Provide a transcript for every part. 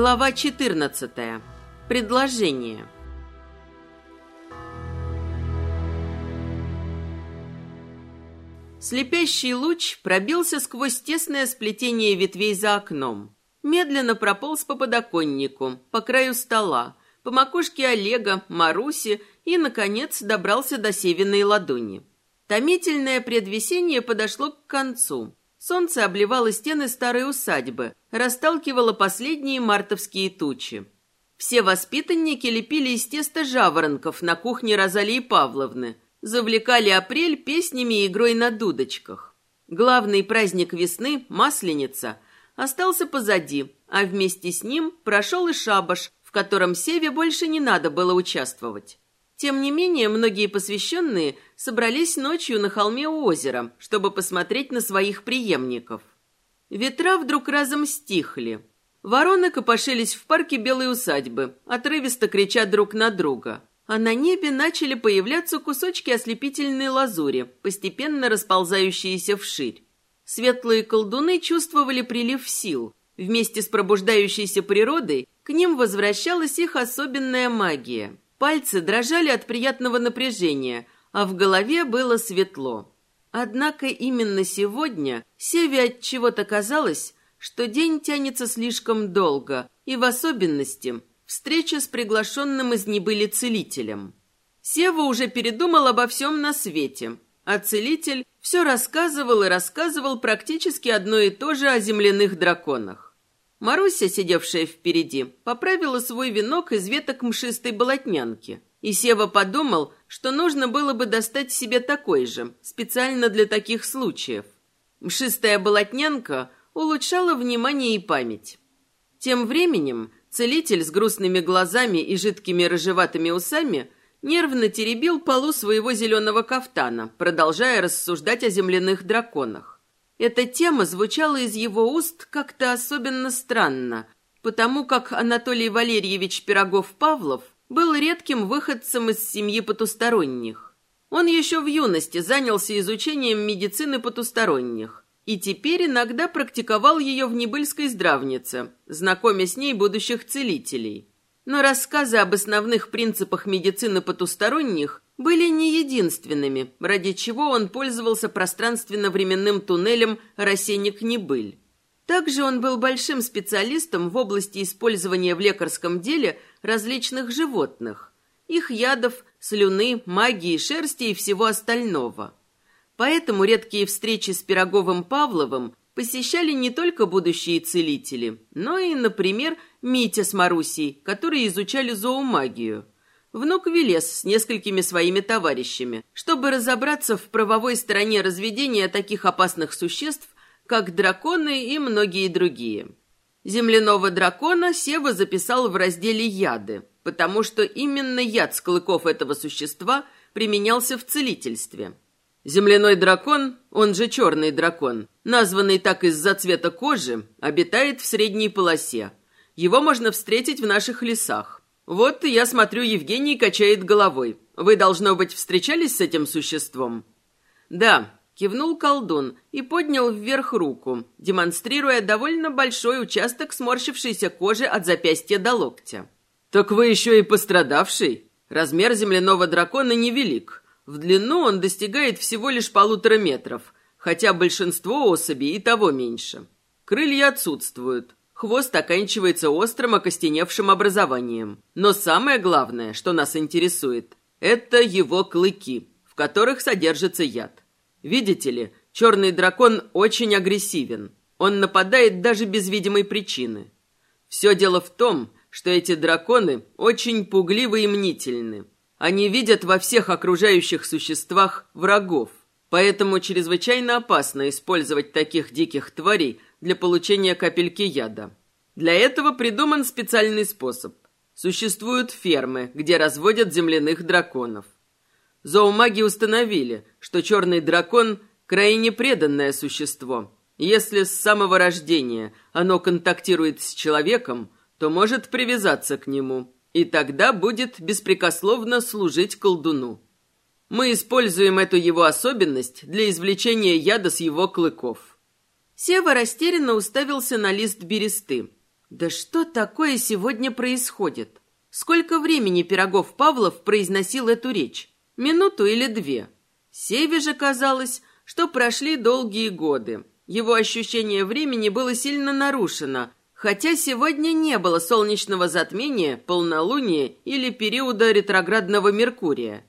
Глава 14. Предложение. Слепящий луч пробился сквозь тесное сплетение ветвей за окном. Медленно прополз по подоконнику, по краю стола, по макушке Олега, Маруси и, наконец, добрался до севиной ладони. Томительное предвесенье подошло к концу. Солнце обливало стены старой усадьбы, расталкивало последние мартовские тучи. Все воспитанники лепили из теста жаворонков на кухне Розалии Павловны, завлекали апрель песнями и игрой на дудочках. Главный праздник весны, Масленица, остался позади, а вместе с ним прошел и шабаш, в котором Севе больше не надо было участвовать. Тем не менее, многие посвященные собрались ночью на холме у озера, чтобы посмотреть на своих преемников. Ветра вдруг разом стихли. Вороны копошились в парке белой усадьбы, отрывисто крича друг на друга. А на небе начали появляться кусочки ослепительной лазури, постепенно расползающиеся вширь. Светлые колдуны чувствовали прилив сил. Вместе с пробуждающейся природой к ним возвращалась их особенная магия – Пальцы дрожали от приятного напряжения, а в голове было светло. Однако именно сегодня Севе от чего-то казалось, что день тянется слишком долго, и в особенности встреча с приглашенным из небыли целителем. Сева уже передумал обо всем на свете, а целитель все рассказывал и рассказывал практически одно и то же о земляных драконах. Маруся, сидевшая впереди, поправила свой венок из веток мшистой болотнянки. И Сева подумал, что нужно было бы достать себе такой же, специально для таких случаев. Мшистая болотнянка улучшала внимание и память. Тем временем целитель с грустными глазами и жидкими рыжеватыми усами нервно теребил полу своего зеленого кафтана, продолжая рассуждать о земляных драконах. Эта тема звучала из его уст как-то особенно странно, потому как Анатолий Валерьевич Пирогов-Павлов был редким выходцем из семьи потусторонних. Он еще в юности занялся изучением медицины потусторонних и теперь иногда практиковал ее в Небыльской здравнице, знакомя с ней будущих целителей. Но рассказы об основных принципах медицины потусторонних были не единственными, ради чего он пользовался пространственно-временным туннелем «Рассенник-Небыль». Также он был большим специалистом в области использования в лекарском деле различных животных, их ядов, слюны, магии, шерсти и всего остального. Поэтому редкие встречи с Пироговым Павловым посещали не только будущие целители, но и, например, Митя с Марусей, которые изучали зоомагию – внук Велес с несколькими своими товарищами, чтобы разобраться в правовой стороне разведения таких опасных существ, как драконы и многие другие. Земляного дракона Сева записал в разделе «Яды», потому что именно яд с клыков этого существа применялся в целительстве. Земляной дракон, он же черный дракон, названный так из-за цвета кожи, обитает в средней полосе. Его можно встретить в наших лесах. «Вот я смотрю, Евгений качает головой. Вы, должно быть, встречались с этим существом?» «Да», — кивнул колдун и поднял вверх руку, демонстрируя довольно большой участок сморщившейся кожи от запястья до локтя. «Так вы еще и пострадавший? Размер земляного дракона невелик. В длину он достигает всего лишь полутора метров, хотя большинство особей и того меньше. Крылья отсутствуют. Хвост оканчивается острым окостеневшим образованием. Но самое главное, что нас интересует, это его клыки, в которых содержится яд. Видите ли, черный дракон очень агрессивен. Он нападает даже без видимой причины. Все дело в том, что эти драконы очень пугливы и мнительны. Они видят во всех окружающих существах врагов. Поэтому чрезвычайно опасно использовать таких диких тварей для получения капельки яда. Для этого придуман специальный способ. Существуют фермы, где разводят земляных драконов. Зоомаги установили, что черный дракон – крайне преданное существо. Если с самого рождения оно контактирует с человеком, то может привязаться к нему, и тогда будет беспрекословно служить колдуну. Мы используем эту его особенность для извлечения яда с его клыков. Сева растерянно уставился на лист бересты. Да что такое сегодня происходит? Сколько времени Пирогов Павлов произносил эту речь? Минуту или две? Севе же казалось, что прошли долгие годы. Его ощущение времени было сильно нарушено, хотя сегодня не было солнечного затмения, полнолуния или периода ретроградного Меркурия.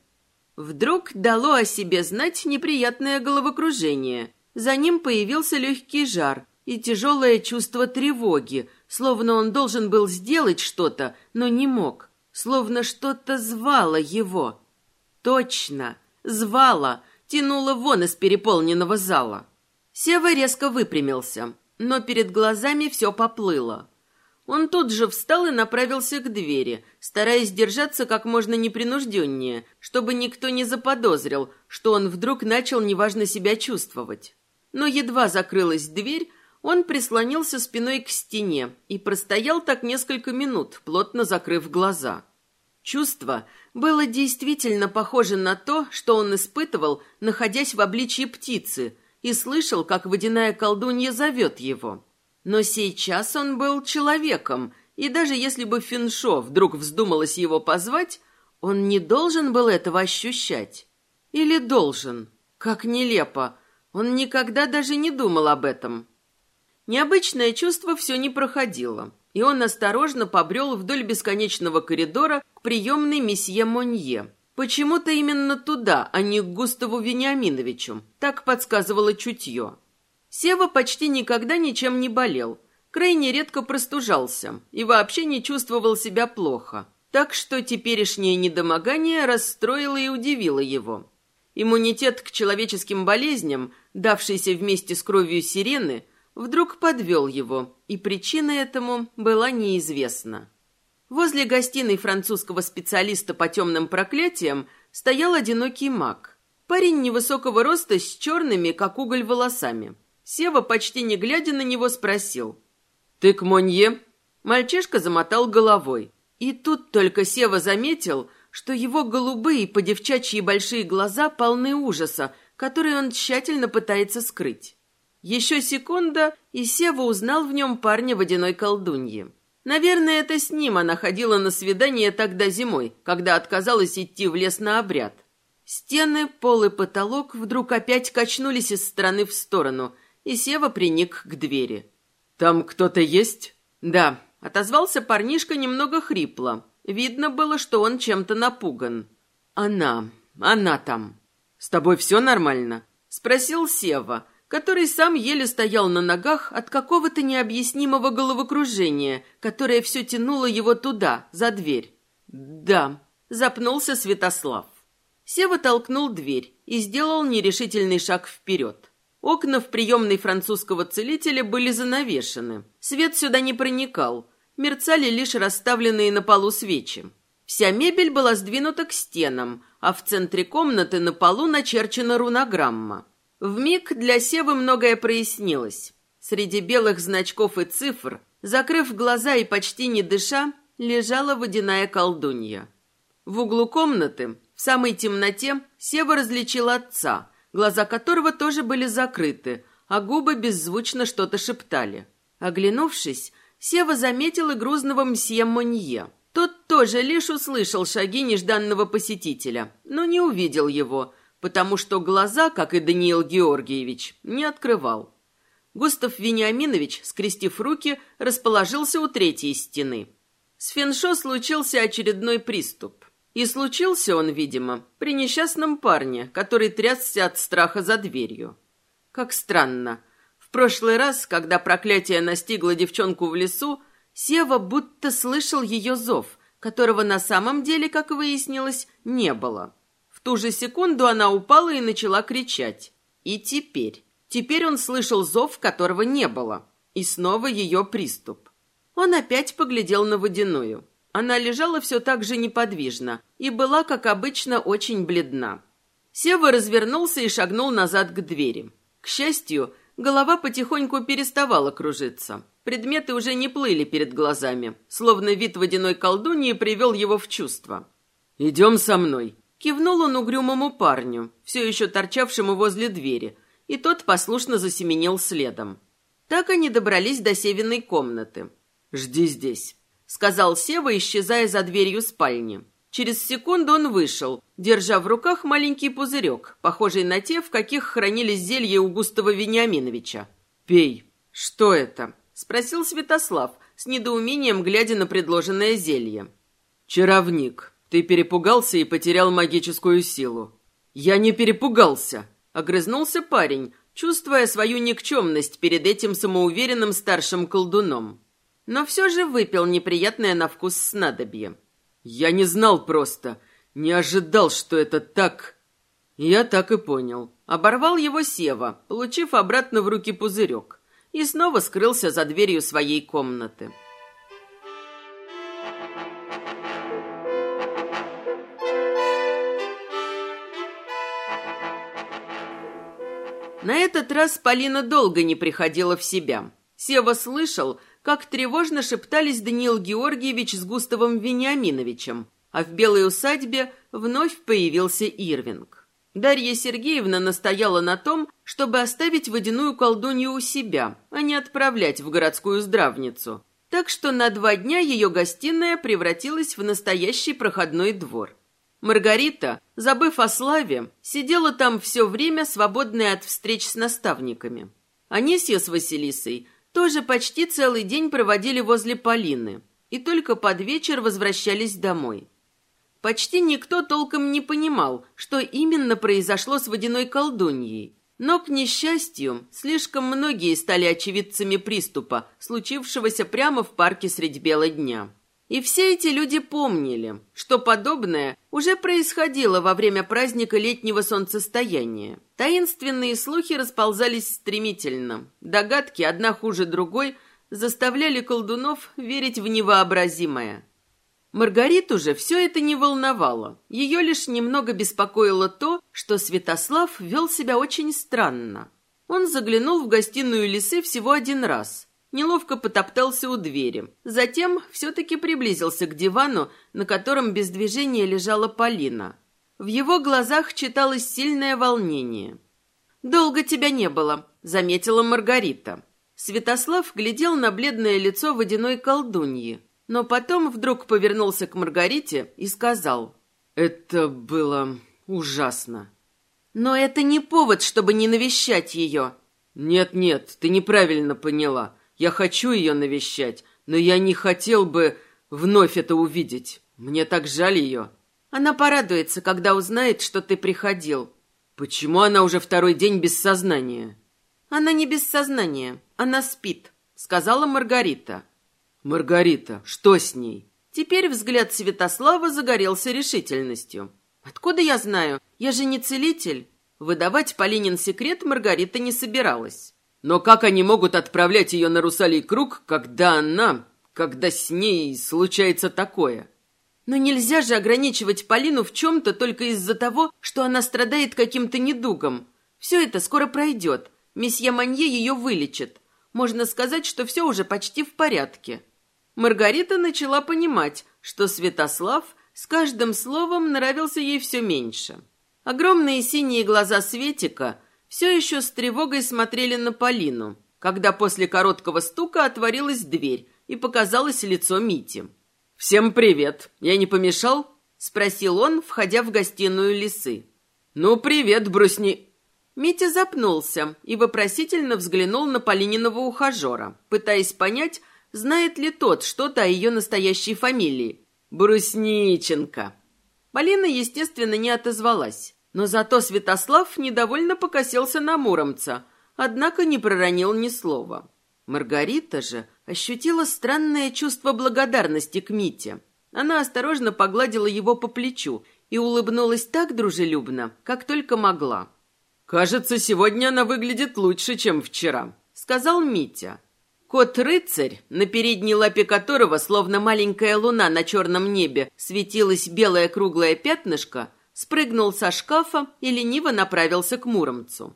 Вдруг дало о себе знать неприятное головокружение. За ним появился легкий жар и тяжелое чувство тревоги, словно он должен был сделать что-то, но не мог, словно что-то звало его. Точно, звало, тянуло вон из переполненного зала. Сева резко выпрямился, но перед глазами все поплыло. Он тут же встал и направился к двери, стараясь держаться как можно непринужденнее, чтобы никто не заподозрил, что он вдруг начал неважно себя чувствовать. Но едва закрылась дверь, он прислонился спиной к стене и простоял так несколько минут, плотно закрыв глаза. Чувство было действительно похоже на то, что он испытывал, находясь в обличье птицы, и слышал, как водяная колдунья зовет его. Но сейчас он был человеком, и даже если бы Финшо вдруг вздумалось его позвать, он не должен был этого ощущать. Или должен? Как нелепо. Он никогда даже не думал об этом. Необычное чувство все не проходило, и он осторожно побрел вдоль бесконечного коридора к приемной месье Монье. Почему-то именно туда, а не к Густаву Вениаминовичу. Так подсказывало чутье. Сева почти никогда ничем не болел, крайне редко простужался и вообще не чувствовал себя плохо. Так что теперешнее недомогание расстроило и удивило его. Иммунитет к человеческим болезням, давшийся вместе с кровью сирены, вдруг подвел его, и причина этому была неизвестна. Возле гостиной французского специалиста по темным проклятиям стоял одинокий маг. Парень невысокого роста с черными, как уголь, волосами. Сева, почти не глядя на него, спросил. «Ты к Монье?» Мальчишка замотал головой. И тут только Сева заметил, что его голубые по девчачьи большие глаза полны ужаса, который он тщательно пытается скрыть. Еще секунда, и Сева узнал в нем парня водяной колдуньи. Наверное, это с ним она ходила на свидание тогда зимой, когда отказалась идти в лес на обряд. Стены, пол и потолок вдруг опять качнулись из стороны в сторону – и Сева приник к двери. «Там кто-то есть?» «Да», — отозвался парнишка немного хрипло. Видно было, что он чем-то напуган. «Она, она там. С тобой все нормально?» — спросил Сева, который сам еле стоял на ногах от какого-то необъяснимого головокружения, которое все тянуло его туда, за дверь. «Да», — запнулся Святослав. Сева толкнул дверь и сделал нерешительный шаг вперед. Окна в приемной французского целителя были занавешены. Свет сюда не проникал. Мерцали лишь расставленные на полу свечи. Вся мебель была сдвинута к стенам, а в центре комнаты на полу начерчена рунограмма. В миг для Севы многое прояснилось. Среди белых значков и цифр, закрыв глаза и почти не дыша, лежала водяная колдунья. В углу комнаты, в самой темноте, Сева различил отца – глаза которого тоже были закрыты, а губы беззвучно что-то шептали. Оглянувшись, Сева заметил и грузного мсье Монье. Тот тоже лишь услышал шаги нежданного посетителя, но не увидел его, потому что глаза, как и Даниил Георгиевич, не открывал. Густав Вениаминович, скрестив руки, расположился у третьей стены. С Феншо случился очередной приступ. И случился он, видимо, при несчастном парне, который трясся от страха за дверью. Как странно. Прошлый раз, когда проклятие настигло девчонку в лесу, Сева будто слышал ее зов, которого на самом деле, как выяснилось, не было. В ту же секунду она упала и начала кричать. И теперь. Теперь он слышал зов, которого не было. И снова ее приступ. Он опять поглядел на водяную. Она лежала все так же неподвижно и была, как обычно, очень бледна. Сева развернулся и шагнул назад к двери. К счастью, голова потихоньку переставала кружиться. Предметы уже не плыли перед глазами, словно вид водяной колдуньи привел его в чувство. «Идем со мной», — кивнул он угрюмому парню, все еще торчавшему возле двери, и тот послушно засеменил следом. Так они добрались до Севиной комнаты. Жди здесь», — сказал Сева, исчезая за дверью спальни. Через секунду он вышел, держа в руках маленький пузырек, похожий на те, в каких хранились зелья у Густава Вениаминовича. «Пей». «Что это?» — спросил Святослав, с недоумением глядя на предложенное зелье. «Чаровник, ты перепугался и потерял магическую силу». «Я не перепугался», — огрызнулся парень, чувствуя свою никчемность перед этим самоуверенным старшим колдуном. Но все же выпил неприятное на вкус снадобье. «Я не знал просто, не ожидал, что это так...» Я так и понял. Оборвал его Сева, получив обратно в руки пузырек, и снова скрылся за дверью своей комнаты. На этот раз Полина долго не приходила в себя. Сева слышал, как тревожно шептались Даниил Георгиевич с Густавом Вениаминовичем, а в белой усадьбе вновь появился Ирвинг. Дарья Сергеевна настояла на том, чтобы оставить водяную колдунью у себя, а не отправлять в городскую здравницу. Так что на два дня ее гостиная превратилась в настоящий проходной двор. Маргарита, забыв о славе, сидела там все время, свободная от встреч с наставниками. Анисья с Василисой тоже почти целый день проводили возле Полины и только под вечер возвращались домой. Почти никто толком не понимал, что именно произошло с водяной колдуньей. Но, к несчастью, слишком многие стали очевидцами приступа, случившегося прямо в парке средь бела дня. И все эти люди помнили, что подобное уже происходило во время праздника летнего солнцестояния. Таинственные слухи расползались стремительно. Догадки, одна хуже другой, заставляли колдунов верить в невообразимое. Маргариту же все это не волновало. Ее лишь немного беспокоило то, что Святослав вел себя очень странно. Он заглянул в гостиную лисы всего один раз – Неловко потоптался у двери. Затем все-таки приблизился к дивану, на котором без движения лежала Полина. В его глазах читалось сильное волнение. «Долго тебя не было», — заметила Маргарита. Святослав глядел на бледное лицо водяной колдуньи, но потом вдруг повернулся к Маргарите и сказал. «Это было ужасно». «Но это не повод, чтобы не навещать ее». «Нет-нет, ты неправильно поняла. Я хочу ее навещать, но я не хотел бы вновь это увидеть. Мне так жаль ее». «Она порадуется, когда узнает, что ты приходил». «Почему она уже второй день без сознания?» «Она не без сознания, она спит», — сказала Маргарита. «Маргарита, что с ней?» Теперь взгляд Святослава загорелся решительностью. «Откуда я знаю? Я же не целитель». Выдавать Полинин секрет Маргарита не собиралась. Но как они могут отправлять ее на Русалий круг, когда она... когда с ней случается такое? Но нельзя же ограничивать Полину в чем-то только из-за того, что она страдает каким-то недугом. Все это скоро пройдет. Месье Манье ее вылечит. Можно сказать, что все уже почти в порядке. Маргарита начала понимать, что Святослав с каждым словом нравился ей все меньше. Огромные синие глаза Светика – все еще с тревогой смотрели на Полину, когда после короткого стука отворилась дверь и показалось лицо Мити. «Всем привет! Я не помешал?» — спросил он, входя в гостиную лисы. «Ну, привет, брусни...» Митя запнулся и вопросительно взглянул на Полининого ухажера, пытаясь понять, знает ли тот что-то о ее настоящей фамилии. «Брусниченко». Полина, естественно, не отозвалась. Но зато Святослав недовольно покосился на Муромца, однако не проронил ни слова. Маргарита же ощутила странное чувство благодарности к Мите. Она осторожно погладила его по плечу и улыбнулась так дружелюбно, как только могла. «Кажется, сегодня она выглядит лучше, чем вчера», — сказал Митя. Кот-рыцарь, на передней лапе которого, словно маленькая луна на черном небе, светилось белое круглое пятнышко, спрыгнул со шкафа и лениво направился к Муромцу.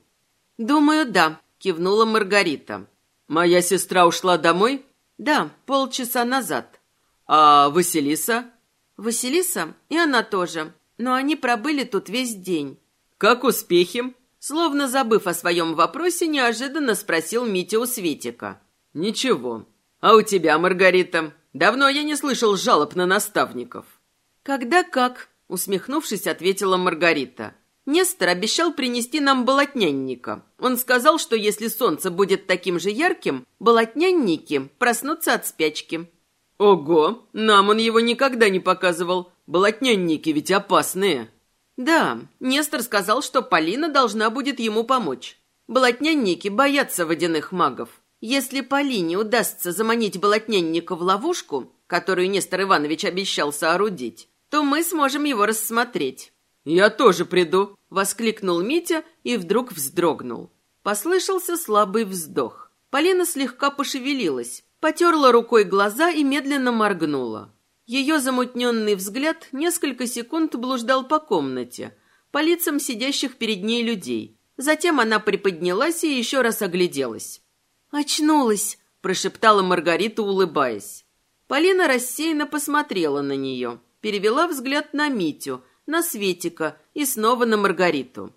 «Думаю, да», — кивнула Маргарита. «Моя сестра ушла домой?» «Да, полчаса назад». «А Василиса?» «Василиса и она тоже, но они пробыли тут весь день». «Как успехи?» Словно забыв о своем вопросе, неожиданно спросил Митя у Светика. «Ничего. А у тебя, Маргарита, давно я не слышал жалоб на наставников. Когда как, усмехнувшись, ответила Маргарита. Нестор обещал принести нам болотнянника. Он сказал, что если солнце будет таким же ярким, болотнянники проснутся от спячки. Ого, нам он его никогда не показывал. Болотнянники ведь опасные. Да, Нестор сказал, что Полина должна будет ему помочь. Болотнянники боятся водяных магов. Если Полине удастся заманить болотнянника в ловушку, которую Нестор Иванович обещал соорудить, то мы сможем его рассмотреть. «Я тоже приду», — воскликнул Митя и вдруг вздрогнул. Послышался слабый вздох. Полина слегка пошевелилась, потерла рукой глаза и медленно моргнула. Ее замутненный взгляд несколько секунд блуждал по комнате, по лицам сидящих перед ней людей. Затем она приподнялась и еще раз огляделась. «Очнулась», — прошептала Маргарита, улыбаясь. Полина рассеянно посмотрела на нее, перевела взгляд на Митю — на Светика и снова на Маргариту.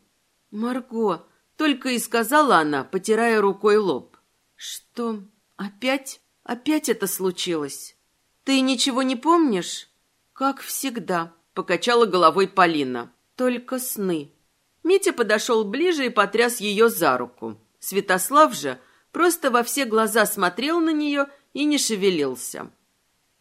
«Марго», — только и сказала она, потирая рукой лоб. «Что? Опять? Опять это случилось? Ты ничего не помнишь?» «Как всегда», — покачала головой Полина. «Только сны». Митя подошел ближе и потряс ее за руку. Святослав же просто во все глаза смотрел на нее и не шевелился.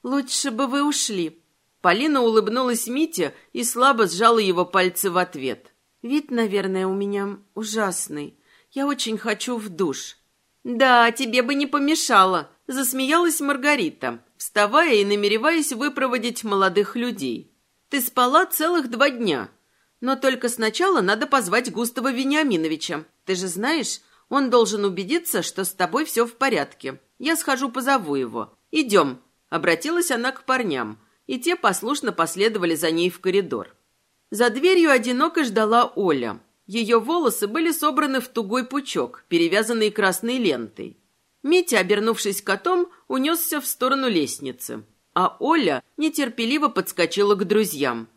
«Лучше бы вы ушли», Полина улыбнулась Мите и слабо сжала его пальцы в ответ. «Вид, наверное, у меня ужасный. Я очень хочу в душ». «Да, тебе бы не помешало», — засмеялась Маргарита, вставая и намереваясь выпроводить молодых людей. «Ты спала целых два дня. Но только сначала надо позвать Густава Вениаминовича. Ты же знаешь, он должен убедиться, что с тобой все в порядке. Я схожу позову его. Идем», — обратилась она к парням и те послушно последовали за ней в коридор. За дверью одиноко ждала Оля. Ее волосы были собраны в тугой пучок, перевязанный красной лентой. Митя, обернувшись котом, унесся в сторону лестницы, а Оля нетерпеливо подскочила к друзьям.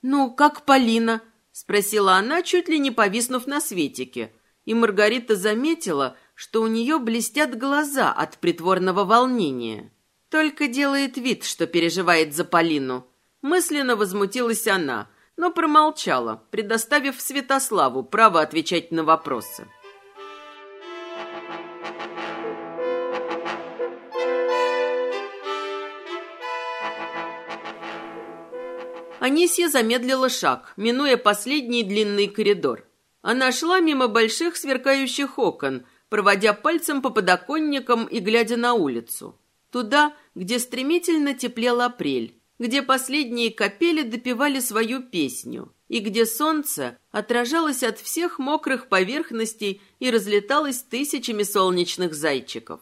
«Ну, как Полина?» – спросила она, чуть ли не повиснув на светике. И Маргарита заметила, что у нее блестят глаза от притворного волнения. Только делает вид, что переживает за Полину. Мысленно возмутилась она, но промолчала, предоставив Святославу право отвечать на вопросы. Анисья замедлила шаг, минуя последний длинный коридор. Она шла мимо больших сверкающих окон, проводя пальцем по подоконникам и глядя на улицу. Туда, где стремительно теплел апрель, где последние капели допевали свою песню, и где солнце отражалось от всех мокрых поверхностей и разлеталось тысячами солнечных зайчиков.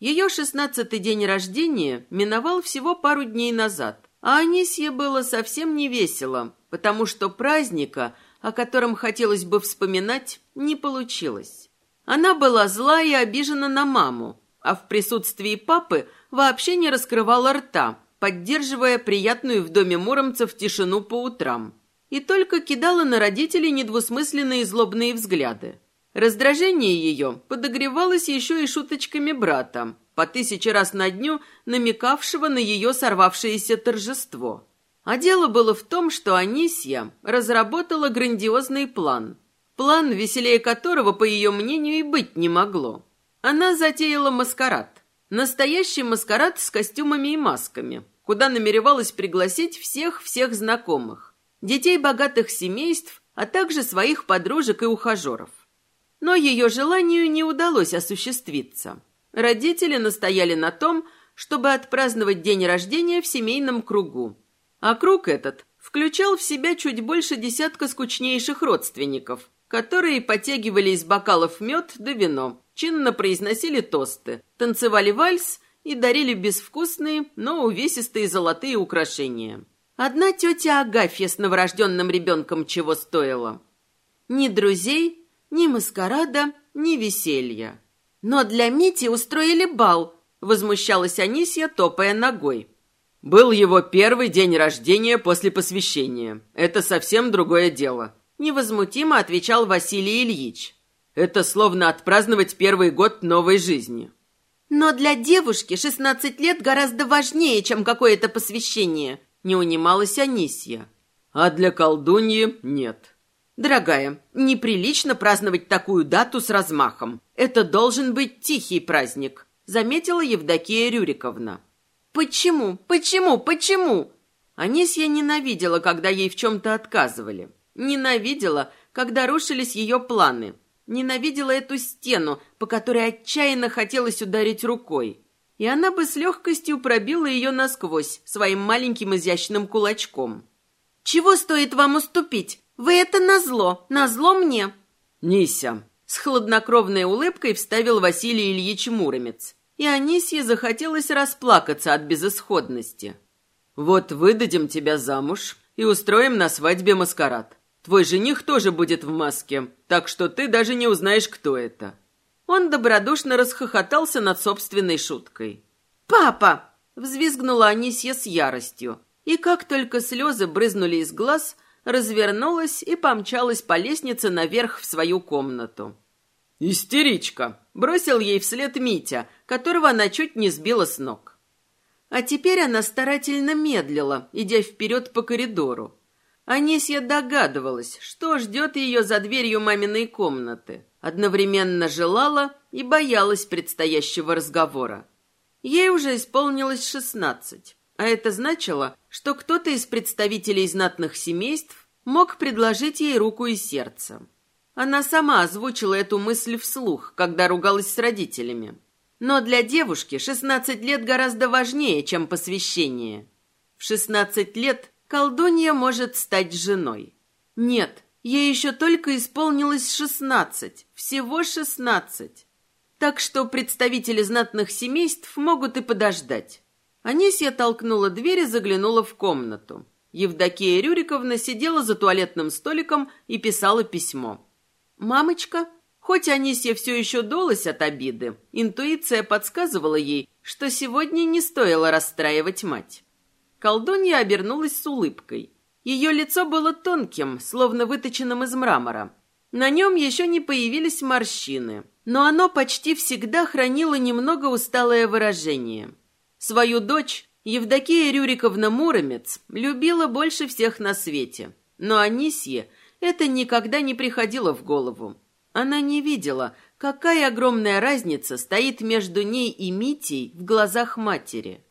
Ее шестнадцатый день рождения миновал всего пару дней назад, а Анисье было совсем не весело, потому что праздника, о котором хотелось бы вспоминать, не получилось. Она была зла и обижена на маму, а в присутствии папы вообще не раскрывала рта, поддерживая приятную в доме муромцев тишину по утрам. И только кидала на родителей недвусмысленные злобные взгляды. Раздражение ее подогревалось еще и шуточками брата, по тысяче раз на дню намекавшего на ее сорвавшееся торжество. А дело было в том, что Анисья разработала грандиозный план. План, веселее которого, по ее мнению, и быть не могло. Она затеяла маскарад. Настоящий маскарад с костюмами и масками, куда намеревалась пригласить всех-всех знакомых, детей богатых семейств, а также своих подружек и ухажеров. Но ее желанию не удалось осуществиться. Родители настояли на том, чтобы отпраздновать день рождения в семейном кругу. А круг этот включал в себя чуть больше десятка скучнейших родственников, которые потягивали из бокалов мед да вино, чинно произносили тосты, танцевали вальс и дарили безвкусные, но увесистые золотые украшения. Одна тетя Агафья с новорожденным ребенком чего стоила. Ни друзей, ни маскарада, ни веселья. Но для Мити устроили бал, возмущалась Анисья, топая ногой. Был его первый день рождения после посвящения. Это совсем другое дело. Невозмутимо отвечал Василий Ильич. Это словно отпраздновать первый год новой жизни. Но для девушки 16 лет гораздо важнее, чем какое-то посвящение, не унималась Анисья. А для колдуньи нет. Дорогая, неприлично праздновать такую дату с размахом. Это должен быть тихий праздник, заметила Евдокия Рюриковна. Почему? Почему? Почему? Анисья ненавидела, когда ей в чем-то отказывали. Ненавидела, когда рушились ее планы. Ненавидела эту стену, по которой отчаянно хотелось ударить рукой. И она бы с легкостью пробила ее насквозь своим маленьким изящным кулачком. «Чего стоит вам уступить? Вы это назло, назло мне!» «Нися!» С хладнокровной улыбкой вставил Василий Ильич Муромец. И Анисье захотелось расплакаться от безысходности. «Вот выдадим тебя замуж и устроим на свадьбе маскарад. Твой жених тоже будет в маске, так что ты даже не узнаешь, кто это». Он добродушно расхохотался над собственной шуткой. «Папа!» — взвизгнула Анисья с яростью. И как только слезы брызнули из глаз, развернулась и помчалась по лестнице наверх в свою комнату. «Истеричка!» — бросил ей вслед Митя, которого она чуть не сбила с ног. А теперь она старательно медлила, идя вперед по коридору. Анисья догадывалась, что ждет ее за дверью маминой комнаты. Одновременно желала и боялась предстоящего разговора. Ей уже исполнилось шестнадцать, а это значило, что кто-то из представителей знатных семейств мог предложить ей руку и сердце. Она сама озвучила эту мысль вслух, когда ругалась с родителями. Но для девушки шестнадцать лет гораздо важнее, чем посвящение. В шестнадцать лет колдунья может стать женой. Нет, ей еще только исполнилось шестнадцать, всего шестнадцать. Так что представители знатных семейств могут и подождать. Анисья толкнула дверь и заглянула в комнату. Евдокия Рюриковна сидела за туалетным столиком и писала письмо. «Мамочка?» Хоть Анисья все еще долась от обиды, интуиция подсказывала ей, что сегодня не стоило расстраивать мать. Колдунья обернулась с улыбкой. Ее лицо было тонким, словно выточенным из мрамора. На нем еще не появились морщины, но оно почти всегда хранило немного усталое выражение. Свою дочь Евдокия Рюриковна Муромец любила больше всех на свете, но Анисье это никогда не приходило в голову. Она не видела, какая огромная разница стоит между ней и Митей в глазах матери.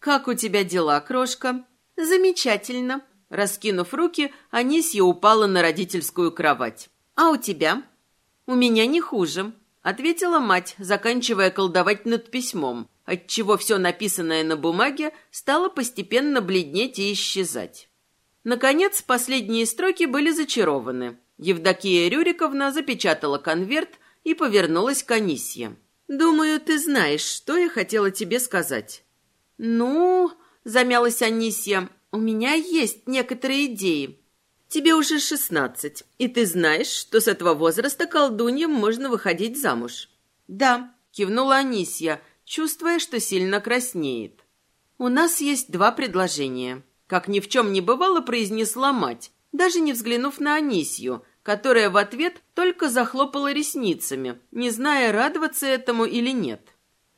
«Как у тебя дела, крошка?» «Замечательно». Раскинув руки, Анисья упала на родительскую кровать. «А у тебя?» «У меня не хуже», — ответила мать, заканчивая колдовать над письмом, отчего все написанное на бумаге стало постепенно бледнеть и исчезать. Наконец, последние строки были зачарованы. Евдокия Рюриковна запечатала конверт и повернулась к Анисье. «Думаю, ты знаешь, что я хотела тебе сказать». «Ну...» — замялась Анисья. «У меня есть некоторые идеи. Тебе уже шестнадцать, и ты знаешь, что с этого возраста колдуньям можно выходить замуж». «Да», — кивнула Анисья, чувствуя, что сильно краснеет. «У нас есть два предложения», — как ни в чем не бывало, произнесла мать, даже не взглянув на Анисью, которая в ответ только захлопала ресницами, не зная, радоваться этому или нет.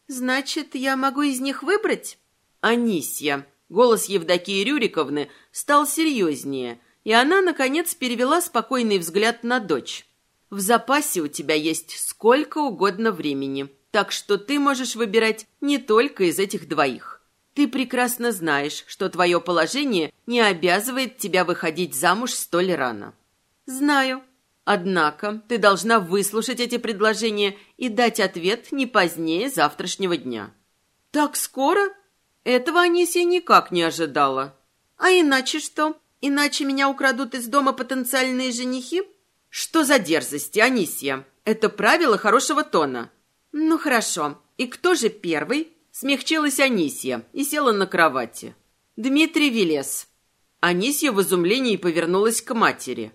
«Значит, я могу из них выбрать?» Анисья. Голос Евдокии Рюриковны стал серьезнее, и она, наконец, перевела спокойный взгляд на дочь. «В запасе у тебя есть сколько угодно времени, так что ты можешь выбирать не только из этих двоих. Ты прекрасно знаешь, что твое положение не обязывает тебя выходить замуж столь рано». «Знаю. Однако ты должна выслушать эти предложения и дать ответ не позднее завтрашнего дня». «Так скоро?» Этого Анисия никак не ожидала. А иначе что? Иначе меня украдут из дома потенциальные женихи? Что за дерзости, Анисия? Это правило хорошего тона. Ну хорошо. И кто же первый? Смягчилась Анисия и села на кровати. Дмитрий Велес. Анисия в изумлении повернулась к матери.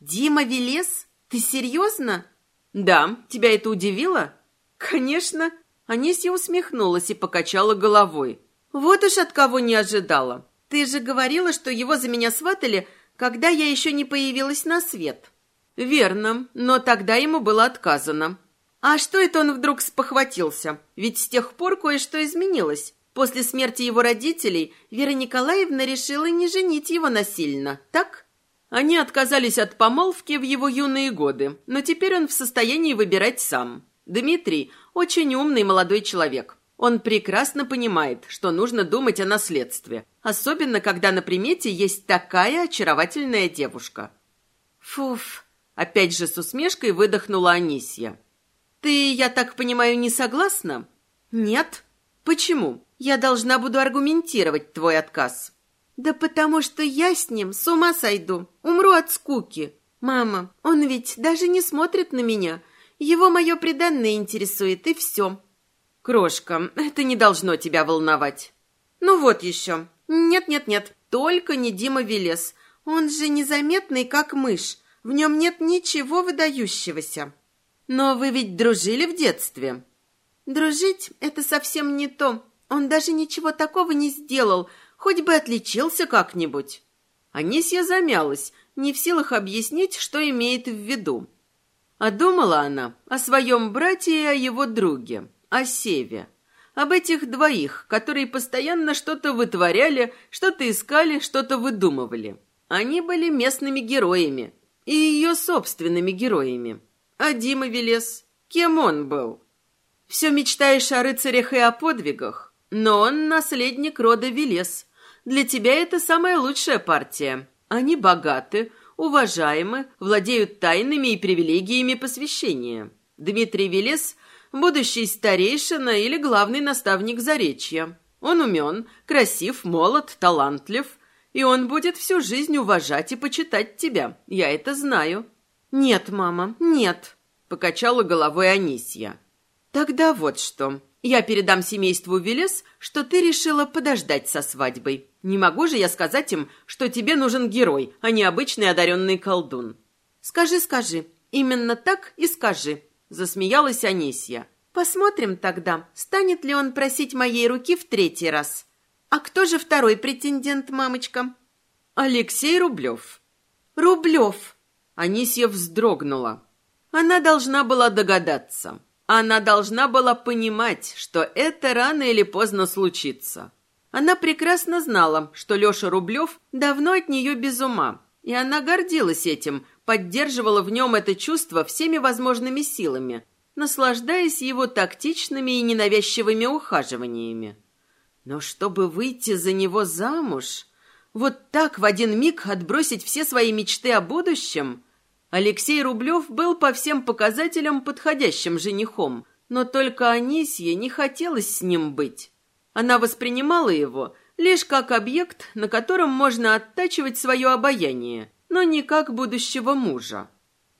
«Дима Велес? Ты серьезно?» «Да. Тебя это удивило?» «Конечно». Анисия усмехнулась и покачала головой. Вот уж от кого не ожидала. Ты же говорила, что его за меня сватали, когда я еще не появилась на свет. Верно, но тогда ему было отказано. А что это он вдруг спохватился? Ведь с тех пор кое-что изменилось. После смерти его родителей Вера Николаевна решила не женить его насильно, так? Они отказались от помолвки в его юные годы, но теперь он в состоянии выбирать сам. Дмитрий очень умный молодой человек. Он прекрасно понимает, что нужно думать о наследстве, особенно когда на примете есть такая очаровательная девушка. Фуф, опять же с усмешкой выдохнула Анисья. Ты, я так понимаю, не согласна? Нет. Почему? Я должна буду аргументировать твой отказ. Да потому что я с ним с ума сойду, умру от скуки. Мама, он ведь даже не смотрит на меня. Его мое преданное интересует, и все. Крошка, это не должно тебя волновать. Ну вот еще. Нет-нет-нет, только не Дима Велес. Он же незаметный, как мышь. В нем нет ничего выдающегося. Но вы ведь дружили в детстве. Дружить — это совсем не то. Он даже ничего такого не сделал, хоть бы отличился как-нибудь. Анисья замялась, не в силах объяснить, что имеет в виду. А думала она о своем брате и о его друге, о Севе. Об этих двоих, которые постоянно что-то вытворяли, что-то искали, что-то выдумывали. Они были местными героями и ее собственными героями. А Дима Велес, кем он был? Все мечтаешь о рыцарях и о подвигах, но он наследник рода Велес. Для тебя это самая лучшая партия. Они богаты, уважаемы, владеют тайнами и привилегиями посвящения. Дмитрий Велес – будущий старейшина или главный наставник Заречья. Он умен, красив, молод, талантлив, и он будет всю жизнь уважать и почитать тебя. Я это знаю. «Нет, мама, нет», — покачала головой Анисья. «Тогда вот что. Я передам семейству Велес, что ты решила подождать со свадьбой. Не могу же я сказать им, что тебе нужен герой, а не обычный одаренный колдун». «Скажи, скажи. Именно так и скажи», — засмеялась Анисья. «Посмотрим тогда, станет ли он просить моей руки в третий раз. А кто же второй претендент, мамочка?» «Алексей Рублев». «Рублев», Анисья вздрогнула. Она должна была догадаться. Она должна была понимать, что это рано или поздно случится. Она прекрасно знала, что Леша Рублев давно от нее без ума, и она гордилась этим, поддерживала в нем это чувство всеми возможными силами, наслаждаясь его тактичными и ненавязчивыми ухаживаниями. Но чтобы выйти за него замуж, вот так в один миг отбросить все свои мечты о будущем, Алексей Рублев был по всем показателям подходящим женихом, но только Анисье не хотелось с ним быть. Она воспринимала его лишь как объект, на котором можно оттачивать свое обаяние, но не как будущего мужа.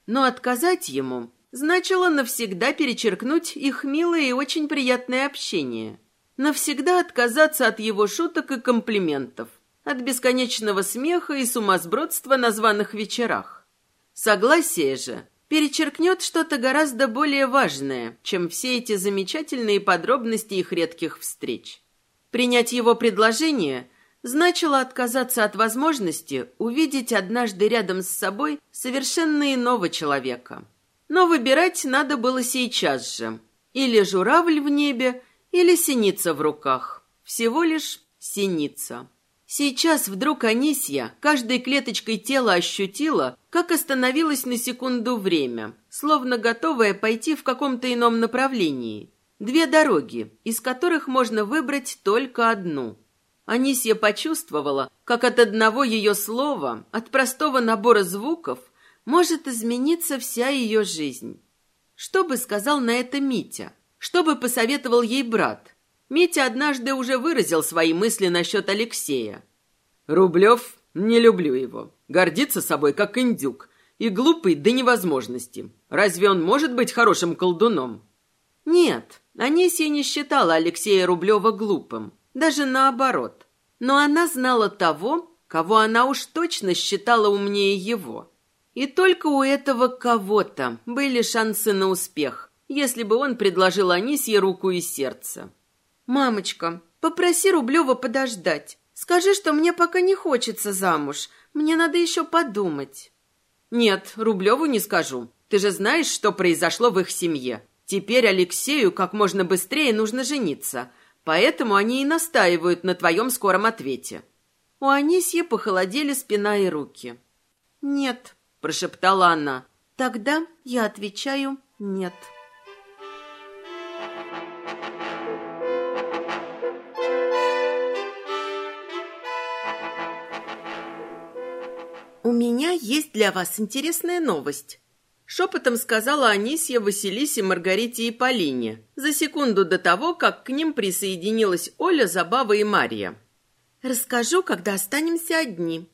Но отказать ему значило навсегда перечеркнуть их милое и очень приятное общение. Навсегда отказаться от его шуток и комплиментов, от бесконечного смеха и сумасбродства на званых вечерах. Согласие же перечеркнет что-то гораздо более важное, чем все эти замечательные подробности их редких встреч. Принять его предложение значило отказаться от возможности увидеть однажды рядом с собой совершенно иного человека. Но выбирать надо было сейчас же. Или журавль в небе, или синица в руках. Всего лишь синица. Сейчас вдруг Анисья каждой клеточкой тела ощутила, как остановилось на секунду время, словно готовая пойти в каком-то ином направлении. Две дороги, из которых можно выбрать только одну. Анисья почувствовала, как от одного ее слова, от простого набора звуков, может измениться вся ее жизнь. Что бы сказал на это Митя? Что бы посоветовал ей брат? Митя однажды уже выразил свои мысли насчет Алексея. «Рублев, не люблю его. Гордится собой, как индюк. И глупый до невозможности. Разве он может быть хорошим колдуном?» Нет, Анисия не считала Алексея Рублева глупым. Даже наоборот. Но она знала того, кого она уж точно считала умнее его. И только у этого кого-то были шансы на успех, если бы он предложил Анисье руку и сердце. «Мамочка, попроси Рублева подождать. Скажи, что мне пока не хочется замуж. Мне надо еще подумать». «Нет, Рублеву не скажу. Ты же знаешь, что произошло в их семье. Теперь Алексею как можно быстрее нужно жениться, поэтому они и настаивают на твоем скором ответе». У Анисьи похолодели спина и руки. «Нет», — прошептала она. «Тогда я отвечаю «нет». «У меня есть для вас интересная новость», — шепотом сказала Анисья Василисе, Маргарите и Полине за секунду до того, как к ним присоединилась Оля, Забава и Марья. «Расскажу, когда останемся одни».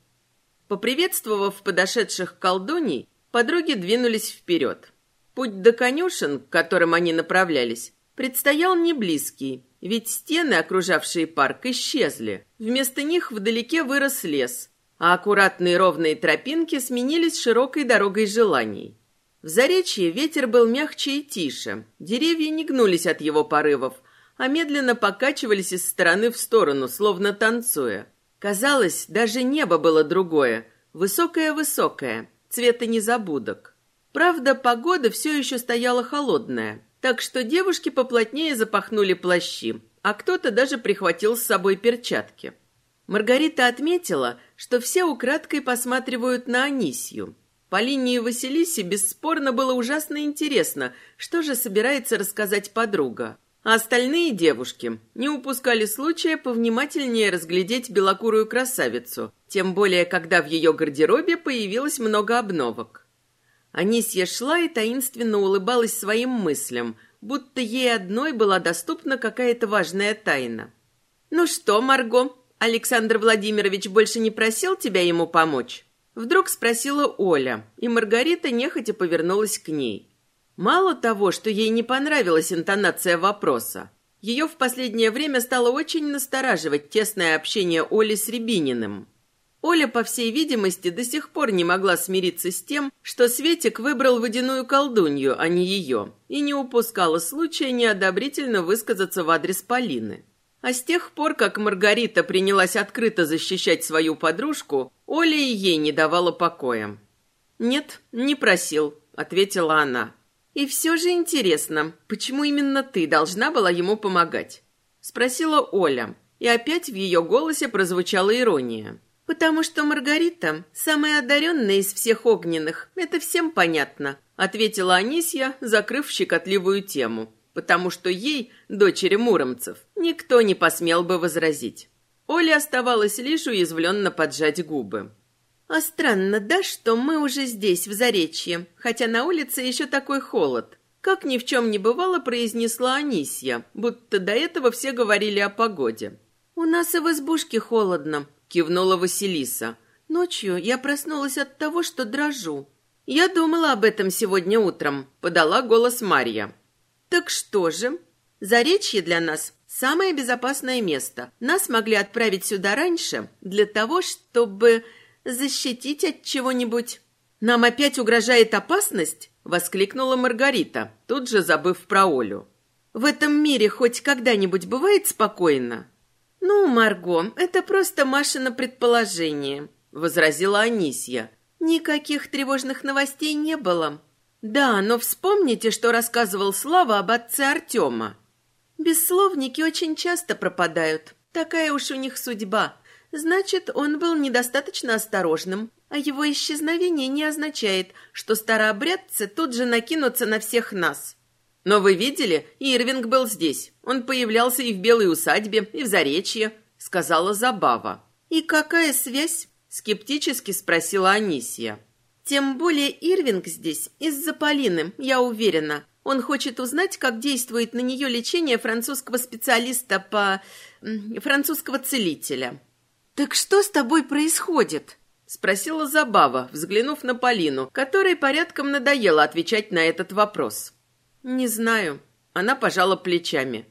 Поприветствовав подошедших колдуней, подруги двинулись вперед. Путь до конюшен, к которым они направлялись, предстоял не близкий, ведь стены, окружавшие парк, исчезли. Вместо них вдалеке вырос лес, а аккуратные ровные тропинки сменились широкой дорогой желаний. В Заречье ветер был мягче и тише, деревья не гнулись от его порывов, а медленно покачивались из стороны в сторону, словно танцуя. Казалось, даже небо было другое, высокое-высокое, цвета незабудок. Правда, погода все еще стояла холодная, так что девушки поплотнее запахнули плащи, а кто-то даже прихватил с собой перчатки. Маргарита отметила, что все украдкой посматривают на Анисью. Полине и Василисе бесспорно было ужасно интересно, что же собирается рассказать подруга. А остальные девушки не упускали случая повнимательнее разглядеть белокурую красавицу, тем более, когда в ее гардеробе появилось много обновок. Анисья шла и таинственно улыбалась своим мыслям, будто ей одной была доступна какая-то важная тайна. «Ну что, Марго, Александр Владимирович больше не просил тебя ему помочь?» Вдруг спросила Оля, и Маргарита нехотя повернулась к ней. Мало того, что ей не понравилась интонация вопроса, ее в последнее время стало очень настораживать тесное общение Оли с Рябининым. Оля, по всей видимости, до сих пор не могла смириться с тем, что Светик выбрал водяную колдунью, а не ее, и не упускала случая неодобрительно высказаться в адрес Полины. А с тех пор, как Маргарита принялась открыто защищать свою подружку, Оля и ей не давала покоя. «Нет, не просил», — ответила она. «И все же интересно, почему именно ты должна была ему помогать?» — спросила Оля, и опять в ее голосе прозвучала ирония. «Потому что Маргарита самая одаренная из всех огненных, это всем понятно», — ответила Анисья, закрыв щекотливую тему потому что ей, дочери муромцев, никто не посмел бы возразить. Оле оставалось лишь уязвленно поджать губы. «А странно, да, что мы уже здесь, в Заречье, хотя на улице еще такой холод?» Как ни в чем не бывало, произнесла Анисья, будто до этого все говорили о погоде. «У нас и в избушке холодно», — кивнула Василиса. «Ночью я проснулась от того, что дрожу». «Я думала об этом сегодня утром», — подала голос Марья. Так что же? Заречье для нас самое безопасное место. Нас могли отправить сюда раньше для того, чтобы защитить от чего-нибудь. Нам опять угрожает опасность? воскликнула Маргарита, тут же забыв про Олю. В этом мире хоть когда-нибудь бывает спокойно? Ну, Марго, это просто Машино предположение, возразила Анисья. Никаких тревожных новостей не было. Да, но вспомните, что рассказывал Слава об отце Артема. Бессловники очень часто пропадают. Такая уж у них судьба. Значит, он был недостаточно осторожным, а его исчезновение не означает, что старообрядцы тут же накинутся на всех нас. Но вы видели, Ирвинг был здесь. Он появлялся и в Белой усадьбе, и в Заречье, сказала Забава. И какая связь? скептически спросила Анисия. Тем более Ирвинг здесь из-за Полины, я уверена. Он хочет узнать, как действует на нее лечение французского специалиста по... французского целителя. «Так что с тобой происходит?» Спросила Забава, взглянув на Полину, которой порядком надоело отвечать на этот вопрос. «Не знаю». Она пожала плечами.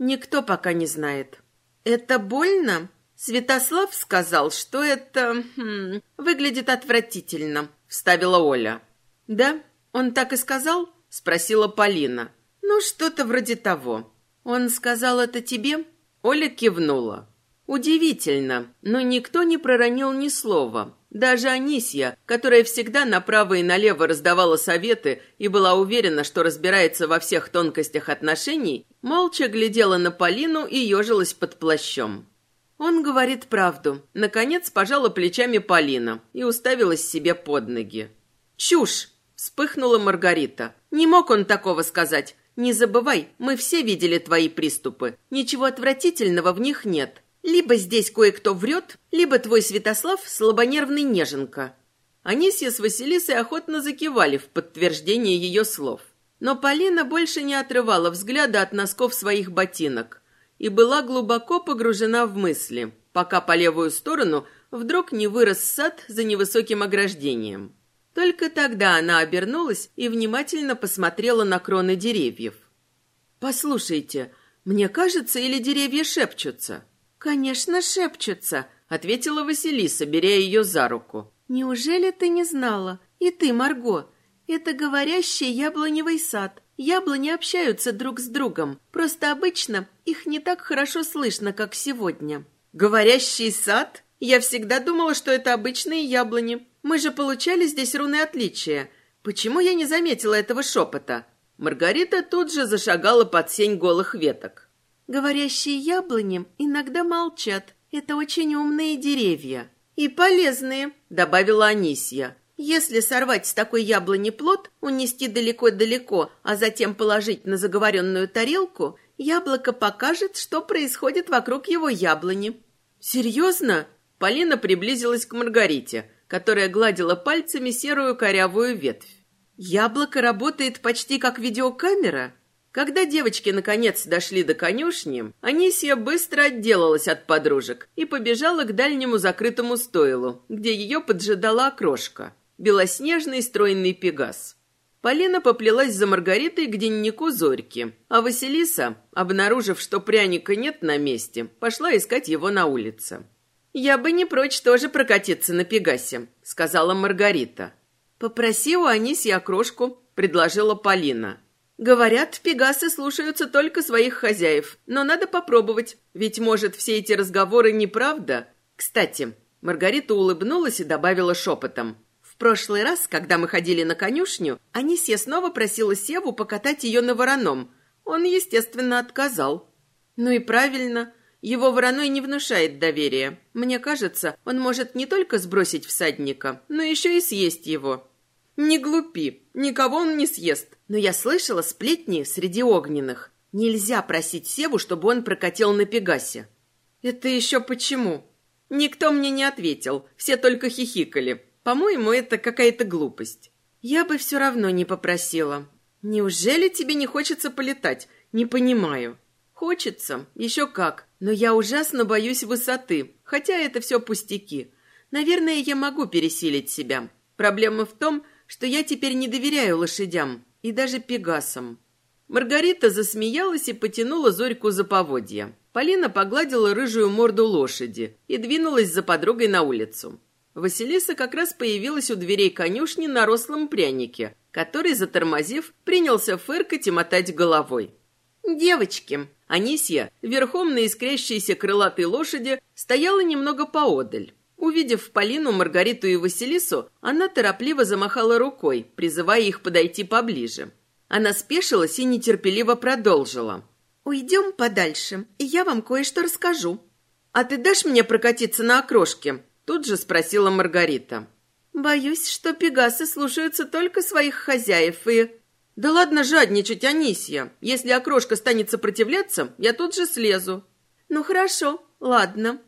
«Никто пока не знает». «Это больно?» Святослав сказал, что это... Хм, выглядит отвратительно вставила Оля. Да, он так и сказал? спросила Полина. Ну, что-то вроде того. Он сказал это тебе? Оля кивнула. Удивительно, но никто не проронил ни слова. Даже Анисья, которая всегда направо и налево раздавала советы и была уверена, что разбирается во всех тонкостях отношений, молча глядела на Полину и ежилась под плащом. Он говорит правду. Наконец пожала плечами Полина и уставилась себе под ноги. «Чушь!» – вспыхнула Маргарита. «Не мог он такого сказать. Не забывай, мы все видели твои приступы. Ничего отвратительного в них нет. Либо здесь кое-кто врет, либо твой Святослав слабонервный неженка». Анисья с Василисой охотно закивали в подтверждение ее слов. Но Полина больше не отрывала взгляда от носков своих ботинок и была глубоко погружена в мысли, пока по левую сторону вдруг не вырос сад за невысоким ограждением. Только тогда она обернулась и внимательно посмотрела на кроны деревьев. «Послушайте, мне кажется, или деревья шепчутся?» «Конечно, шепчутся», — ответила Василиса, беря ее за руку. «Неужели ты не знала? И ты, Марго. Это говорящий яблоневый сад. Яблони общаются друг с другом. Просто обычно их не так хорошо слышно, как сегодня». «Говорящий сад? Я всегда думала, что это обычные яблони. Мы же получали здесь руны отличия. Почему я не заметила этого шепота?» Маргарита тут же зашагала под сень голых веток. Говорящие яблони иногда молчат. Это очень умные деревья. И полезные, добавила Анисья. Если сорвать с такой яблони плод, унести далеко-далеко, а затем положить на заговоренную тарелку, яблоко покажет, что происходит вокруг его яблони. Серьезно? Полина приблизилась к Маргарите, которая гладила пальцами серую корявую ветвь. Яблоко работает почти как видеокамера? Когда девочки наконец дошли до конюшни, Анисия быстро отделалась от подружек и побежала к дальнему закрытому стойлу, где ее поджидала окрошка, белоснежный стройный пегас. Полина поплелась за Маргаритой к деннику Зорьки, а Василиса, обнаружив, что пряника нет на месте, пошла искать его на улице. «Я бы не прочь тоже прокатиться на Пегасе», — сказала Маргарита. «Попроси у Анисии окрошку», — предложила Полина. Говорят, пегасы слушаются только своих хозяев, но надо попробовать, ведь, может, все эти разговоры неправда. Кстати, Маргарита улыбнулась и добавила шепотом. Прошлый раз, когда мы ходили на конюшню, Анисья снова просила Севу покатать ее на вороном. Он, естественно, отказал. Ну и правильно, его вороной не внушает доверия. Мне кажется, он может не только сбросить всадника, но еще и съесть его. Не глупи, никого он не съест. Но я слышала сплетни среди огненных. Нельзя просить Севу, чтобы он прокатил на Пегасе. Это еще почему? Никто мне не ответил, все только хихикали. По-моему, это какая-то глупость. Я бы все равно не попросила. Неужели тебе не хочется полетать? Не понимаю. Хочется, еще как. Но я ужасно боюсь высоты, хотя это все пустяки. Наверное, я могу пересилить себя. Проблема в том, что я теперь не доверяю лошадям и даже пегасам. Маргарита засмеялась и потянула Зорьку за поводья. Полина погладила рыжую морду лошади и двинулась за подругой на улицу. Василиса как раз появилась у дверей конюшни на рослом прянике, который, затормозив, принялся фыркать и мотать головой. «Девочки!» Анисья, верхом на искрящейся крылатой лошади, стояла немного поодаль. Увидев Полину, Маргариту и Василису, она торопливо замахала рукой, призывая их подойти поближе. Она спешилась и нетерпеливо продолжила. «Уйдем подальше, и я вам кое-что расскажу». «А ты дашь мне прокатиться на окрошке?» Тут же спросила Маргарита. «Боюсь, что пегасы слушаются только своих хозяев и...» «Да ладно жадничать, Анисья. Если окрошка станет сопротивляться, я тут же слезу». «Ну хорошо, ладно»,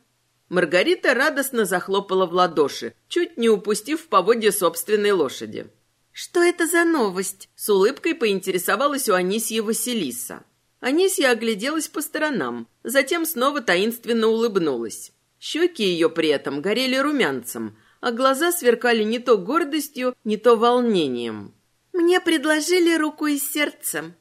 Маргарита радостно захлопала в ладоши, чуть не упустив поводье собственной лошади. «Что это за новость?» С улыбкой поинтересовалась у Анисьи Василиса. Анисья огляделась по сторонам, затем снова таинственно улыбнулась. Щеки ее при этом горели румянцем, а глаза сверкали не то гордостью, не то волнением. «Мне предложили руку и сердце».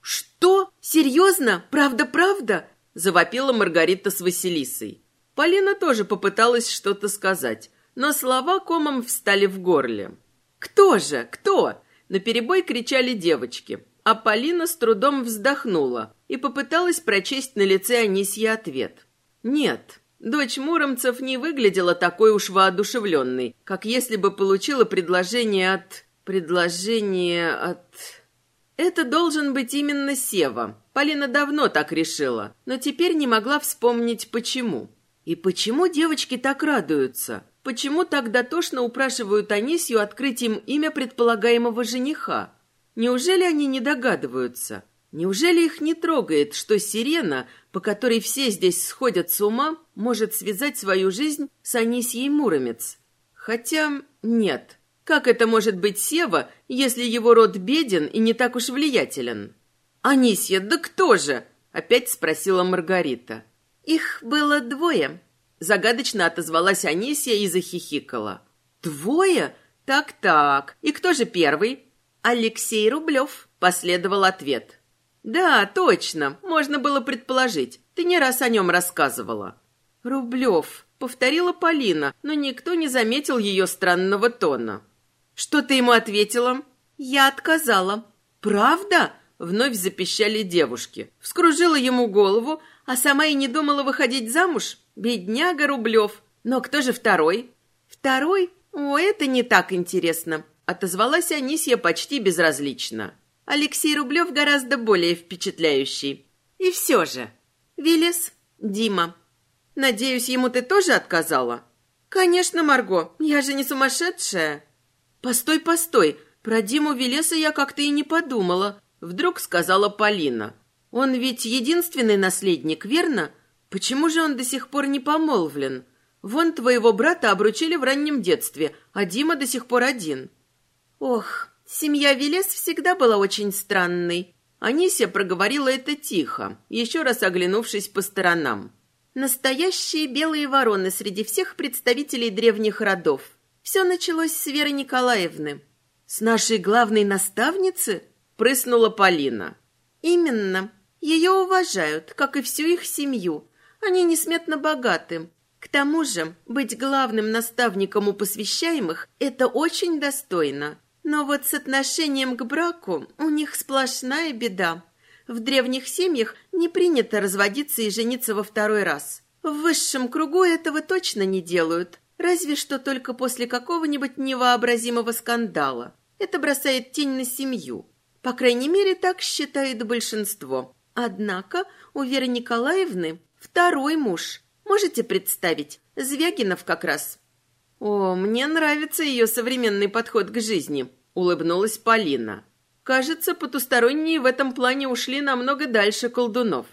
«Что? Серьезно? Правда-правда?» – завопила Маргарита с Василисой. Полина тоже попыталась что-то сказать, но слова комом встали в горле. «Кто же? Кто?» – наперебой кричали девочки, а Полина с трудом вздохнула и попыталась прочесть на лице Анисьи ответ. «Нет, дочь Муромцев не выглядела такой уж воодушевленной, как если бы получила предложение от... предложение от... Это должен быть именно Сева. Полина давно так решила, но теперь не могла вспомнить, почему. И почему девочки так радуются? Почему так дотошно упрашивают Анисью открыть им имя предполагаемого жениха? Неужели они не догадываются? Неужели их не трогает, что сирена, по которой все здесь сходят с ума, может связать свою жизнь с Анисьей Муромец? Хотя нет. Как это может быть Сева, если его род беден и не так уж влиятелен? «Анисья, да кто же?» — опять спросила Маргарита. «Их было двое», — загадочно отозвалась Анисья и захихикала. «Двое? Так-так. И кто же первый?» «Алексей Рублев», — последовал ответ. «Да, точно, можно было предположить. Ты не раз о нем рассказывала». «Рублев», — повторила Полина, но никто не заметил ее странного тона. «Что ты ему ответила?» «Я отказала». «Правда?» — вновь запищали девушки. Вскружила ему голову, а сама и не думала выходить замуж. Бедняга Рублев. Но кто же второй? Второй? О, это не так интересно. Отозвалась Анисья почти безразлично. Алексей Рублев гораздо более впечатляющий. И все же. Велес, Дима. Надеюсь, ему ты тоже отказала? Конечно, Марго, я же не сумасшедшая. Постой, постой, про Диму Велеса я как-то и не подумала. Вдруг сказала Полина. Он ведь единственный наследник, верно? Почему же он до сих пор не помолвлен? Вон твоего брата обручили в раннем детстве, а Дима до сих пор один. Ох, Семья Велес всегда была очень странной. Анися проговорила это тихо, еще раз оглянувшись по сторонам. Настоящие белые вороны среди всех представителей древних родов. Все началось с Веры Николаевны. «С нашей главной наставницы?» – прыснула Полина. «Именно. Ее уважают, как и всю их семью. Они несметно богаты. К тому же, быть главным наставником у посвящаемых – это очень достойно. Но вот с отношением к браку у них сплошная беда. В древних семьях не принято разводиться и жениться во второй раз. В высшем кругу этого точно не делают, разве что только после какого-нибудь невообразимого скандала. Это бросает тень на семью. По крайней мере, так считает большинство. Однако у Веры Николаевны второй муж. Можете представить? Звягинов как раз. «О, мне нравится ее современный подход к жизни», — улыбнулась Полина. «Кажется, потусторонние в этом плане ушли намного дальше колдунов».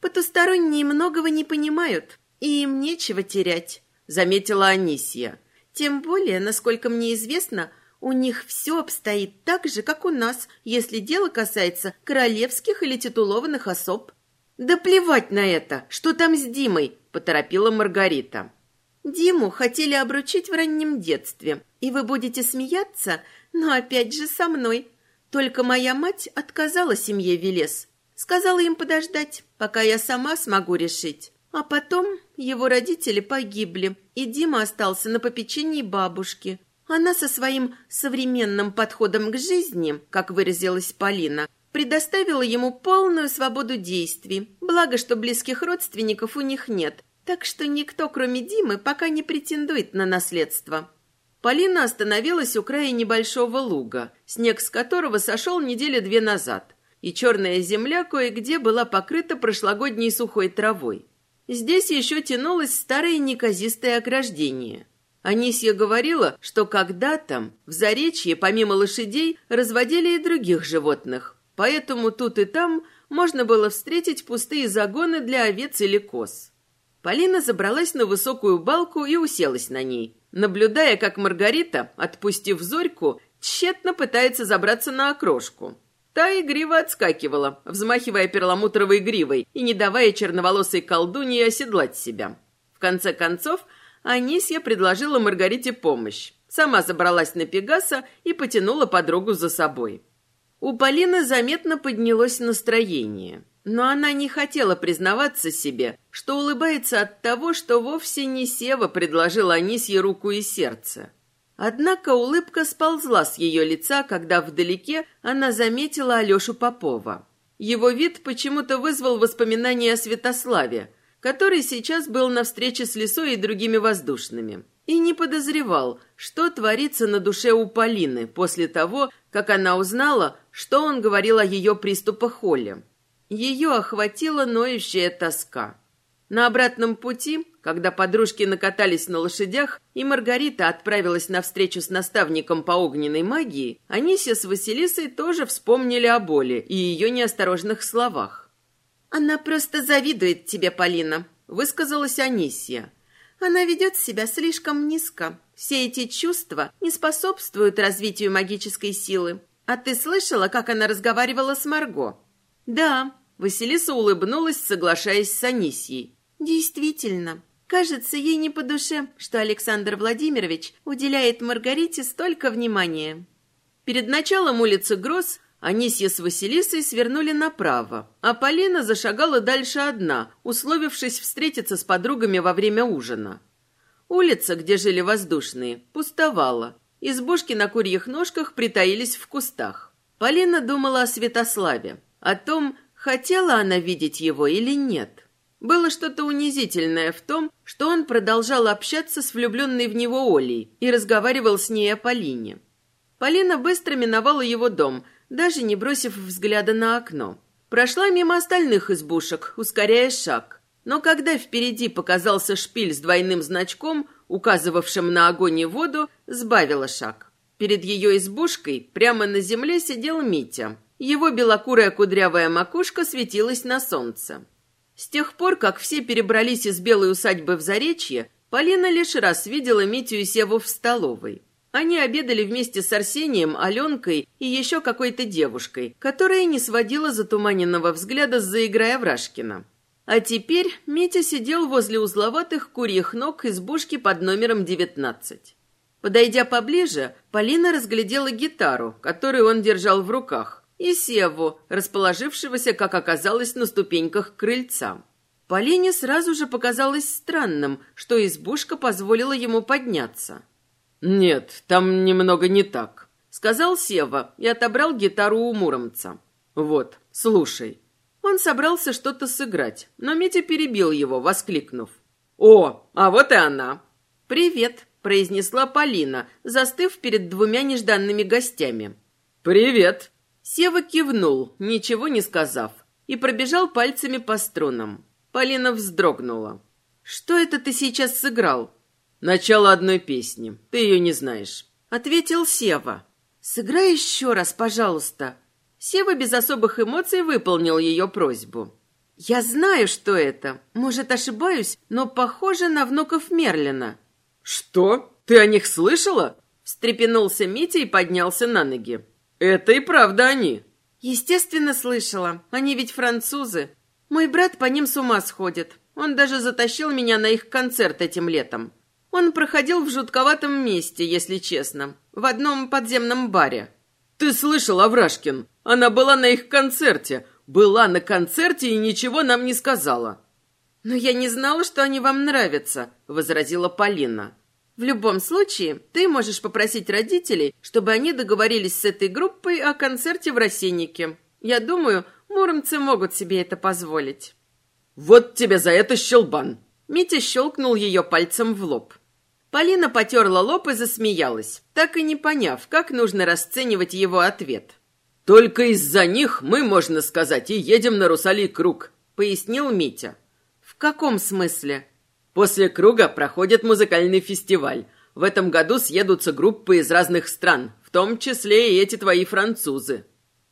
«Потусторонние многого не понимают, и им нечего терять», — заметила Анисия. «Тем более, насколько мне известно, у них все обстоит так же, как у нас, если дело касается королевских или титулованных особ». «Да плевать на это! Что там с Димой?» — поторопила Маргарита. Диму хотели обручить в раннем детстве, и вы будете смеяться, но опять же со мной. Только моя мать отказала семье Велес. Сказала им подождать, пока я сама смогу решить. А потом его родители погибли, и Дима остался на попечении бабушки. Она со своим современным подходом к жизни, как выразилась Полина, предоставила ему полную свободу действий. Благо, что близких родственников у них нет, так что никто, кроме Димы, пока не претендует на наследство. Полина остановилась у края небольшого луга, снег с которого сошел недели две назад, и черная земля кое-где была покрыта прошлогодней сухой травой. Здесь еще тянулось старое неказистое ограждение. Анисья говорила, что когда-то в Заречье, помимо лошадей, разводили и других животных, поэтому тут и там можно было встретить пустые загоны для овец или коз. Полина забралась на высокую балку и уселась на ней, наблюдая, как Маргарита, отпустив Зорьку, тщетно пытается забраться на окрошку. Та игриво отскакивала, взмахивая перламутровой гривой и не давая черноволосой колдуньи оседлать себя. В конце концов, Анисья предложила Маргарите помощь. Сама забралась на Пегаса и потянула подругу за собой. У Полины заметно поднялось настроение – но она не хотела признаваться себе, что улыбается от того, что вовсе не Сева предложил Анисье руку и сердце. Однако улыбка сползла с ее лица, когда вдалеке она заметила Алешу Попова. Его вид почему-то вызвал воспоминания о Святославе, который сейчас был на встрече с Лисой и другими воздушными, и не подозревал, что творится на душе у Полины после того, как она узнала, что он говорил о ее приступах Холли. Ее охватила ноющая тоска. На обратном пути, когда подружки накатались на лошадях, и Маргарита отправилась на встречу с наставником по огненной магии, Анисия с Василисой тоже вспомнили о боли и ее неосторожных словах. «Она просто завидует тебе, Полина», — высказалась Анисия. «Она ведет себя слишком низко. Все эти чувства не способствуют развитию магической силы. А ты слышала, как она разговаривала с Марго?» «Да», — Василиса улыбнулась, соглашаясь с Анисией. «Действительно, кажется, ей не по душе, что Александр Владимирович уделяет Маргарите столько внимания». Перед началом улицы Гроз Анисья с Василисой свернули направо, а Полина зашагала дальше одна, условившись встретиться с подругами во время ужина. Улица, где жили воздушные, пустовала. Избушки на курьих ножках притаились в кустах. Полина думала о Святославе, о том, хотела она видеть его или нет. Было что-то унизительное в том, что он продолжал общаться с влюбленной в него Олей и разговаривал с ней о Полине. Полина быстро миновала его дом, даже не бросив взгляда на окно. Прошла мимо остальных избушек, ускоряя шаг. Но когда впереди показался шпиль с двойным значком, указывавшим на огонь и воду, сбавила шаг. Перед ее избушкой прямо на земле сидел Митя. Его белокурая кудрявая макушка светилась на солнце. С тех пор, как все перебрались из белой усадьбы в Заречье, Полина лишь раз видела Митю и Севу в столовой. Они обедали вместе с Арсением, Аленкой и еще какой-то девушкой, которая не сводила затуманенного взгляда с заиграя Врашкина. А теперь Митя сидел возле узловатых курьих ног избушки под номером 19. Подойдя поближе, Полина разглядела гитару, которую он держал в руках, и Севу, расположившегося, как оказалось, на ступеньках крыльца. Полине сразу же показалось странным, что избушка позволила ему подняться. «Нет, там немного не так», — сказал Сева и отобрал гитару у Муромца. «Вот, слушай». Он собрался что-то сыграть, но Митя перебил его, воскликнув. «О, а вот и она!» «Привет», — произнесла Полина, застыв перед двумя нежданными гостями. «Привет», Сева кивнул, ничего не сказав, и пробежал пальцами по струнам. Полина вздрогнула. «Что это ты сейчас сыграл?» «Начало одной песни. Ты ее не знаешь», — ответил Сева. «Сыграй еще раз, пожалуйста». Сева без особых эмоций выполнил ее просьбу. «Я знаю, что это. Может, ошибаюсь, но похоже на внуков Мерлина». «Что? Ты о них слышала?» Встрепенулся Митя и поднялся на ноги. Это и правда они. Естественно, слышала. Они ведь французы. Мой брат по ним с ума сходит. Он даже затащил меня на их концерт этим летом. Он проходил в жутковатом месте, если честно, в одном подземном баре. Ты слышал, Аврашкин? Она была на их концерте. Была на концерте и ничего нам не сказала. Но я не знала, что они вам нравятся, возразила Полина. В любом случае, ты можешь попросить родителей, чтобы они договорились с этой группой о концерте в Росиннике. Я думаю, муромцы могут себе это позволить». «Вот тебе за это щелбан!» Митя щелкнул ее пальцем в лоб. Полина потерла лоб и засмеялась, так и не поняв, как нужно расценивать его ответ. «Только из-за них мы, можно сказать, и едем на Русалий круг», — пояснил Митя. «В каком смысле?» После круга проходит музыкальный фестиваль. В этом году съедутся группы из разных стран, в том числе и эти твои французы.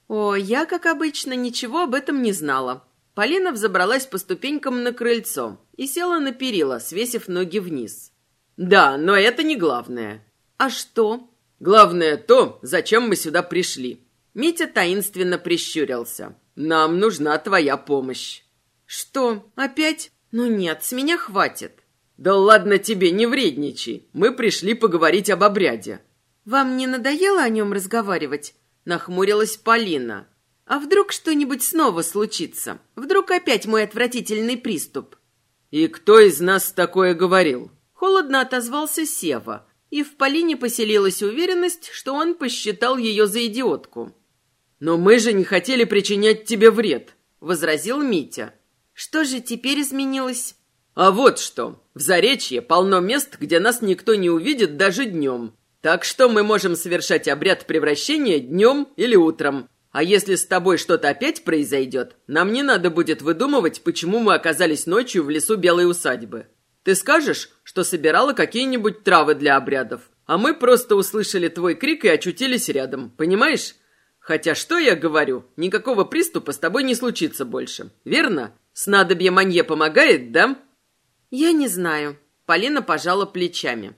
О, я, как обычно, ничего об этом не знала. Полина взобралась по ступенькам на крыльцо и села на перила, свесив ноги вниз. Да, но это не главное. А что? Главное то, зачем мы сюда пришли. Митя таинственно прищурился. Нам нужна твоя помощь. Что, опять? «Ну нет, с меня хватит». «Да ладно тебе, не вредничай. Мы пришли поговорить об обряде». «Вам не надоело о нем разговаривать?» Нахмурилась Полина. «А вдруг что-нибудь снова случится? Вдруг опять мой отвратительный приступ?» «И кто из нас такое говорил?» Холодно отозвался Сева, и в Полине поселилась уверенность, что он посчитал ее за идиотку. «Но мы же не хотели причинять тебе вред», — возразил Митя. Что же теперь изменилось? А вот что. В Заречье полно мест, где нас никто не увидит даже днем. Так что мы можем совершать обряд превращения днем или утром. А если с тобой что-то опять произойдет, нам не надо будет выдумывать, почему мы оказались ночью в лесу Белой усадьбы. Ты скажешь, что собирала какие-нибудь травы для обрядов, а мы просто услышали твой крик и очутились рядом, понимаешь? Хотя что я говорю, никакого приступа с тобой не случится больше, верно? Снадобье манье помогает, да?» «Я не знаю». Полина пожала плечами.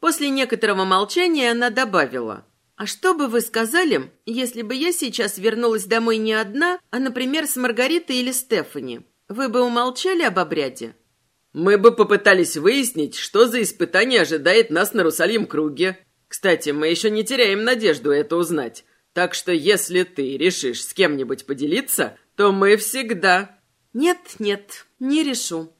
После некоторого молчания она добавила. «А что бы вы сказали, если бы я сейчас вернулась домой не одна, а, например, с Маргаритой или Стефани? Вы бы умолчали об обряде?» «Мы бы попытались выяснить, что за испытание ожидает нас на Русальем круге. Кстати, мы еще не теряем надежду это узнать. Так что если ты решишь с кем-нибудь поделиться, то мы всегда...» «Нет, нет, не решу.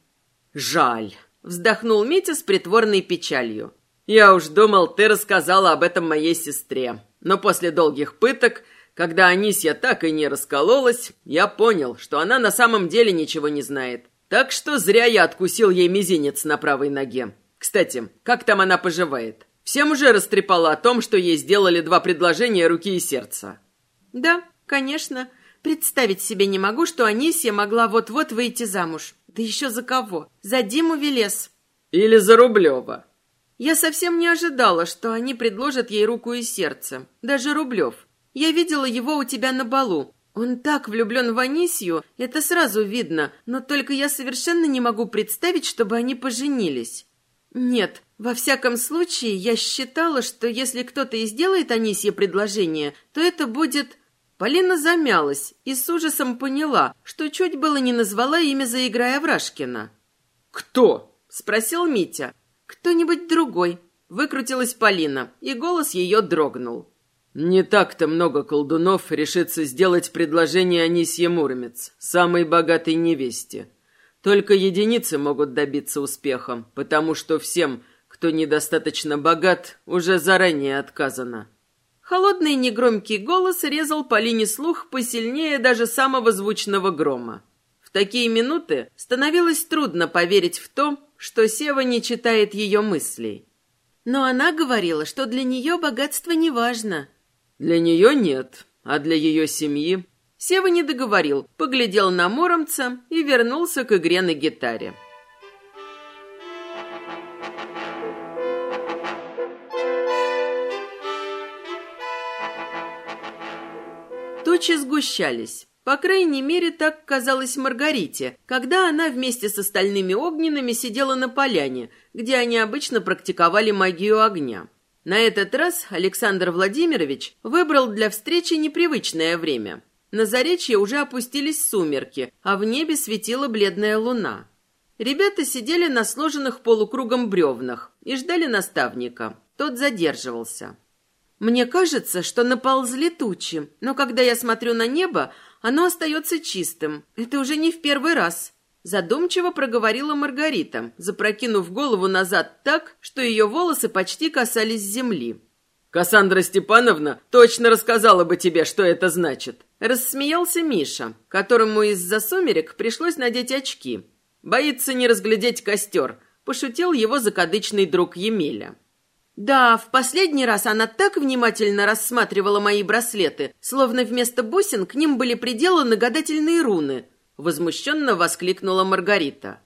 «Жаль», — вздохнул Митя с притворной печалью. «Я уж думал, ты рассказала об этом моей сестре. Но после долгих пыток, когда Анисья так и не раскололась, я понял, что она на самом деле ничего не знает. Так что зря я откусил ей мизинец на правой ноге. Кстати, как там она поживает? Всем уже растрепала о том, что ей сделали два предложения руки и сердца». «Да, конечно. Представить себе не могу, что Анисья могла вот-вот выйти замуж. Да еще за кого? За Диму Велес. Или за Рублева. Я совсем не ожидала, что они предложат ей руку и сердце. Даже Рублев. Я видела его у тебя на балу. Он так влюблен в Анисью, это сразу видно, но только я совершенно не могу представить, чтобы они поженились. Нет, во всяком случае, я считала, что если кто-то и сделает Анисье предложение, то это будет Полина замялась и с ужасом поняла, что чуть было не назвала имя заиграя Врашкина. «Кто?» – спросил Митя. «Кто-нибудь другой», – выкрутилась Полина, и голос ее дрогнул. «Не так-то много колдунов решится сделать предложение Анисье Муромец, самой богатой невесте. Только единицы могут добиться успеха, потому что всем, кто недостаточно богат, уже заранее отказано». Холодный негромкий голос резал Полине слух посильнее даже самого звучного грома. В такие минуты становилось трудно поверить в то, что Сева не читает ее мыслей. Но она говорила, что для нее богатство не важно. Для нее нет, а для ее семьи... Сева не договорил, поглядел на Муромца и вернулся к игре на гитаре. Тучи сгущались. По крайней мере, так казалось Маргарите, когда она вместе с остальными огненными сидела на поляне, где они обычно практиковали магию огня. На этот раз Александр Владимирович выбрал для встречи непривычное время. На заречье уже опустились сумерки, а в небе светила бледная луна. Ребята сидели на сложенных полукругом бревнах и ждали наставника. Тот задерживался. Мне кажется, что наползли тучи, но когда я смотрю на небо, оно остается чистым. Это уже не в первый раз. Задумчиво проговорила Маргарита, запрокинув голову назад так, что ее волосы почти касались земли. «Кассандра Степановна точно рассказала бы тебе, что это значит!» Рассмеялся Миша, которому из-за сумерек пришлось надеть очки. «Боится не разглядеть костер», – пошутил его закадычный друг Емеля. Да, в последний раз она так внимательно рассматривала мои браслеты, словно вместо бусин к ним были приделаны гадательные руны. Возмущенно воскликнула Маргарита.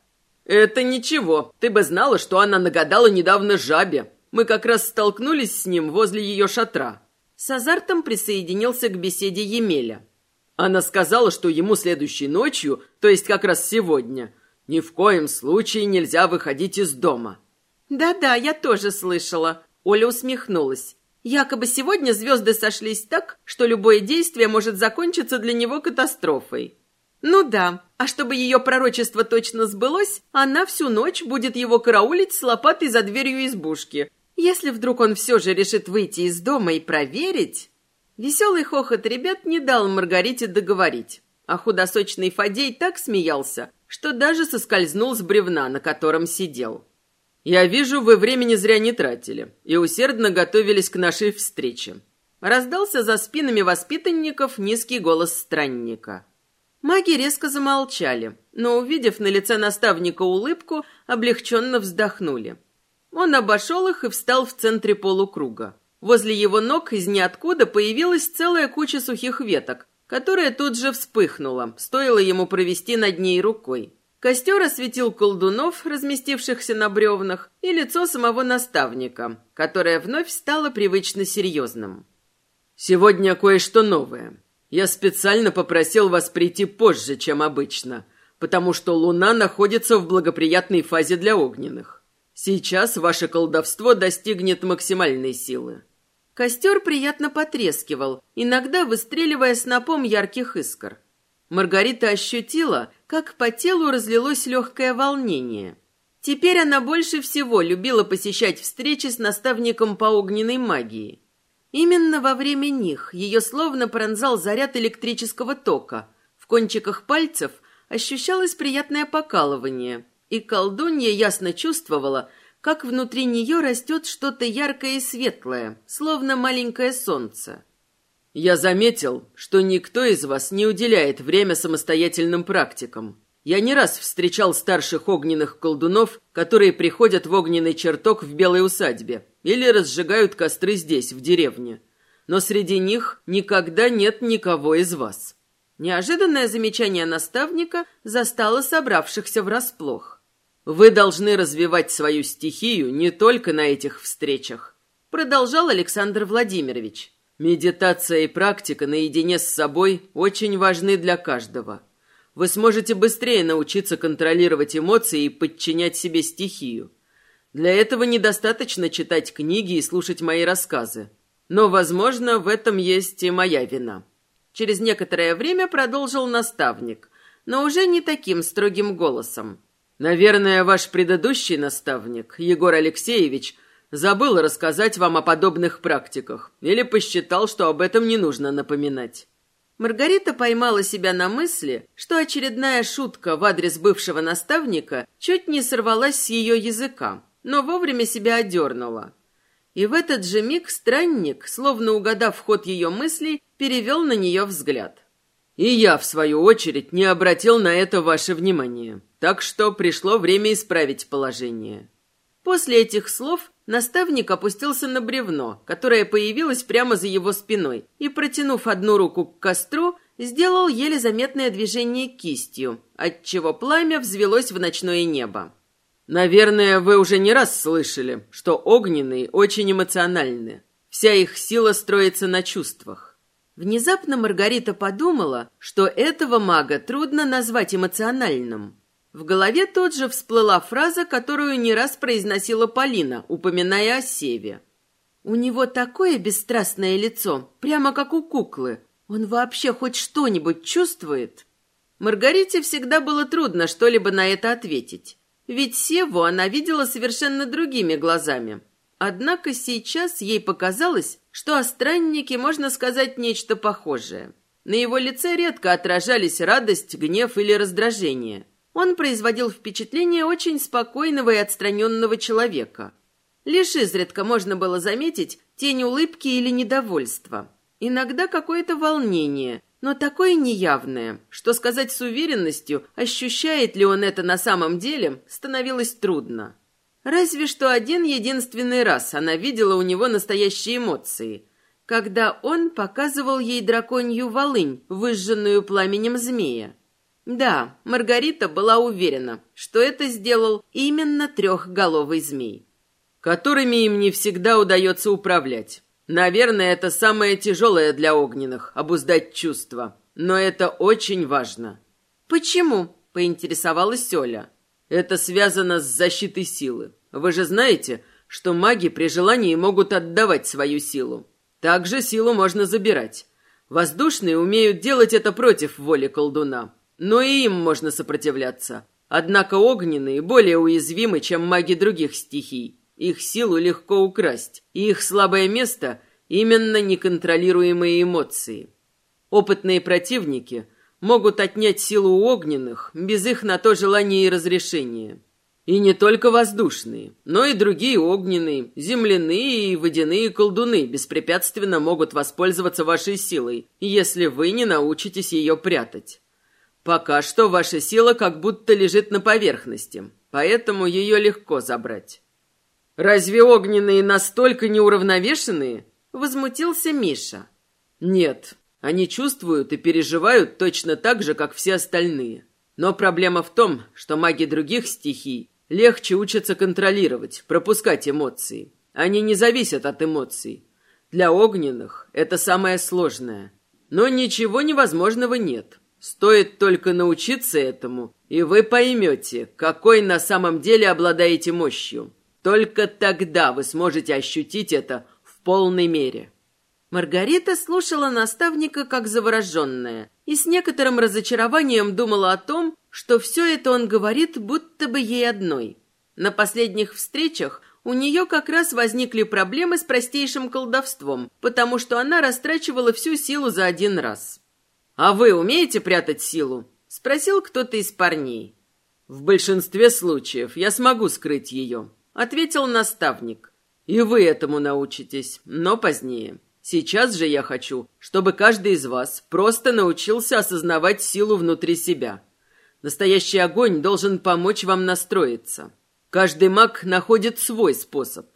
«Это ничего. Ты бы знала, что она нагадала недавно жабе. Мы как раз столкнулись с ним возле ее шатра». С азартом присоединился к беседе Емеля. Она сказала, что ему следующей ночью, то есть как раз сегодня, ни в коем случае нельзя выходить из дома. «Да-да, я тоже слышала», — Оля усмехнулась. «Якобы сегодня звезды сошлись так, что любое действие может закончиться для него катастрофой». «Ну да, а чтобы ее пророчество точно сбылось, она всю ночь будет его караулить с лопатой за дверью избушки. Если вдруг он все же решит выйти из дома и проверить...» Веселый хохот ребят не дал Маргарите договорить, а худосочный Фадей так смеялся, что даже соскользнул с бревна, на котором сидел. «Я вижу, вы времени зря не тратили и усердно готовились к нашей встрече». Раздался за спинами воспитанников низкий голос странника. Маги резко замолчали, но, увидев на лице наставника улыбку, облегченно вздохнули. Он обошел их и встал в центре полукруга. Возле его ног из ниоткуда появилась целая куча сухих веток, которая тут же вспыхнула, стоило ему провести над ней рукой. Костер осветил колдунов, разместившихся на бревнах, и лицо самого наставника, которое вновь стало привычно серьезным. «Сегодня кое-что новое. Я специально попросил вас прийти позже, чем обычно, потому что Луна находится в благоприятной фазе для огненных. Сейчас ваше колдовство достигнет максимальной силы. Костер приятно потрескивал, иногда выстреливая снопом ярких искр. Маргарита ощутила, как по телу разлилось легкое волнение. Теперь она больше всего любила посещать встречи с наставником по огненной магии. Именно во время них ее словно пронзал заряд электрического тока. В кончиках пальцев ощущалось приятное покалывание, и колдунья ясно чувствовала, как внутри нее растет что-то яркое и светлое, словно маленькое солнце. «Я заметил, что никто из вас не уделяет время самостоятельным практикам. Я не раз встречал старших огненных колдунов, которые приходят в огненный чертог в белой усадьбе или разжигают костры здесь, в деревне. Но среди них никогда нет никого из вас». Неожиданное замечание наставника застало собравшихся врасплох. «Вы должны развивать свою стихию не только на этих встречах», продолжал Александр Владимирович. «Медитация и практика наедине с собой очень важны для каждого» вы сможете быстрее научиться контролировать эмоции и подчинять себе стихию. Для этого недостаточно читать книги и слушать мои рассказы. Но, возможно, в этом есть и моя вина. Через некоторое время продолжил наставник, но уже не таким строгим голосом. Наверное, ваш предыдущий наставник, Егор Алексеевич, забыл рассказать вам о подобных практиках или посчитал, что об этом не нужно напоминать. Маргарита поймала себя на мысли, что очередная шутка в адрес бывшего наставника чуть не сорвалась с ее языка, но вовремя себя одернула. И в этот же миг странник, словно угадав ход ее мыслей, перевел на нее взгляд. «И я, в свою очередь, не обратил на это ваше внимание, так что пришло время исправить положение». После этих слов Наставник опустился на бревно, которое появилось прямо за его спиной, и, протянув одну руку к костру, сделал еле заметное движение кистью, отчего пламя взвелось в ночное небо. «Наверное, вы уже не раз слышали, что огненные очень эмоциональны. Вся их сила строится на чувствах». Внезапно Маргарита подумала, что этого мага трудно назвать эмоциональным. В голове тут же всплыла фраза, которую не раз произносила Полина, упоминая о Севе. «У него такое бесстрастное лицо, прямо как у куклы. Он вообще хоть что-нибудь чувствует?» Маргарите всегда было трудно что-либо на это ответить. Ведь Севу она видела совершенно другими глазами. Однако сейчас ей показалось, что о страннике можно сказать нечто похожее. На его лице редко отражались радость, гнев или раздражение – он производил впечатление очень спокойного и отстраненного человека. Лишь изредка можно было заметить тень улыбки или недовольства. Иногда какое-то волнение, но такое неявное, что сказать с уверенностью, ощущает ли он это на самом деле, становилось трудно. Разве что один единственный раз она видела у него настоящие эмоции, когда он показывал ей драконью волынь, выжженную пламенем змея. Да, Маргарита была уверена, что это сделал именно трехголовый змей. Которыми им не всегда удается управлять. Наверное, это самое тяжелое для огненных – обуздать чувства. Но это очень важно. «Почему?» – поинтересовалась Оля. «Это связано с защитой силы. Вы же знаете, что маги при желании могут отдавать свою силу. Также силу можно забирать. Воздушные умеют делать это против воли колдуна. Но и им можно сопротивляться. Однако огненные более уязвимы, чем маги других стихий. Их силу легко украсть, и их слабое место – именно неконтролируемые эмоции. Опытные противники могут отнять силу у огненных без их на то желания и разрешения. И не только воздушные, но и другие огненные, земляные и водяные колдуны беспрепятственно могут воспользоваться вашей силой, если вы не научитесь ее прятать. Пока что ваша сила как будто лежит на поверхности, поэтому ее легко забрать. Разве огненные настолько неуравновешенные? Возмутился Миша. Нет, они чувствуют и переживают точно так же, как все остальные. Но проблема в том, что маги других стихий легче учатся контролировать, пропускать эмоции. Они не зависят от эмоций. Для огненных это самое сложное. Но ничего невозможного нет. Стоит только научиться этому, и вы поймете, какой на самом деле обладаете мощью. Только тогда вы сможете ощутить это в полной мере. Маргарита слушала наставника как завороженная и с некоторым разочарованием думала о том, что все это он говорит, будто бы ей одной. На последних встречах у нее как раз возникли проблемы с простейшим колдовством, потому что она растрачивала всю силу за один раз. «А вы умеете прятать силу?» – спросил кто-то из парней. «В большинстве случаев я смогу скрыть ее», – ответил наставник. «И вы этому научитесь, но позднее. Сейчас же я хочу, чтобы каждый из вас просто научился осознавать силу внутри себя. Настоящий огонь должен помочь вам настроиться. Каждый маг находит свой способ.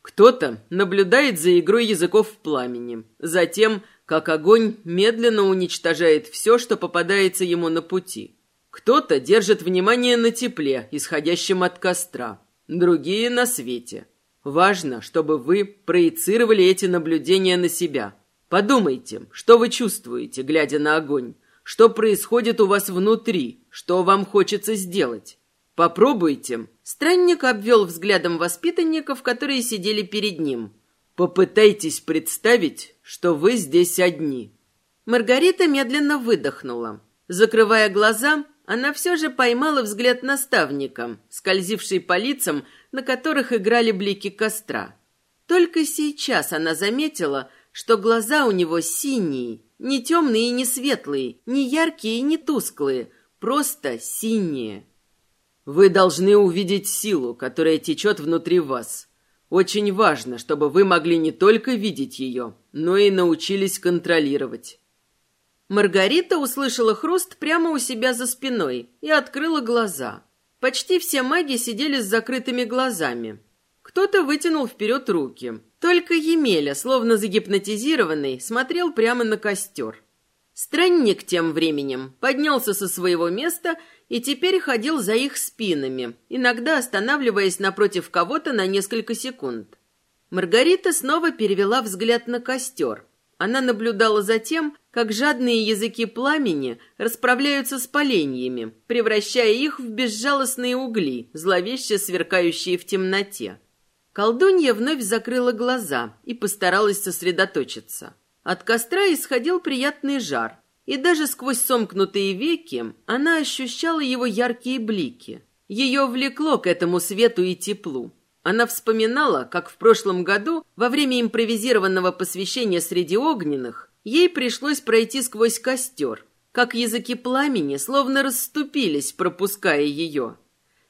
Кто-то наблюдает за игрой языков в пламени, затем, как огонь медленно уничтожает все, что попадается ему на пути. Кто-то держит внимание на тепле, исходящем от костра, другие — на свете — Важно, чтобы вы проецировали эти наблюдения на себя. Подумайте, что вы чувствуете, глядя на огонь, что происходит у вас внутри, что вам хочется сделать. Попробуйте. Странник обвел взглядом воспитанников, которые сидели перед ним. Попытайтесь представить, что вы здесь одни. Маргарита медленно выдохнула. Закрывая глаза, она все же поймала взгляд наставника, скользивший по лицам, на которых играли блики костра. Только сейчас она заметила, что глаза у него синие, не темные и не светлые, не яркие и не тусклые, просто синие. Вы должны увидеть силу, которая течет внутри вас. Очень важно, чтобы вы могли не только видеть ее, но и научились контролировать. Маргарита услышала хруст прямо у себя за спиной и открыла глаза. Почти все маги сидели с закрытыми глазами. Кто-то вытянул вперед руки. Только Емеля, словно загипнотизированный, смотрел прямо на костер. Странник тем временем поднялся со своего места и теперь ходил за их спинами, иногда останавливаясь напротив кого-то на несколько секунд. Маргарита снова перевела взгляд на костер. Она наблюдала за тем, как жадные языки пламени расправляются с поленьями, превращая их в безжалостные угли, зловеще сверкающие в темноте. Колдунья вновь закрыла глаза и постаралась сосредоточиться. От костра исходил приятный жар, и даже сквозь сомкнутые веки она ощущала его яркие блики. Ее влекло к этому свету и теплу. Она вспоминала, как в прошлом году, во время импровизированного посвящения среди огненных, Ей пришлось пройти сквозь костер, как языки пламени словно расступились, пропуская ее.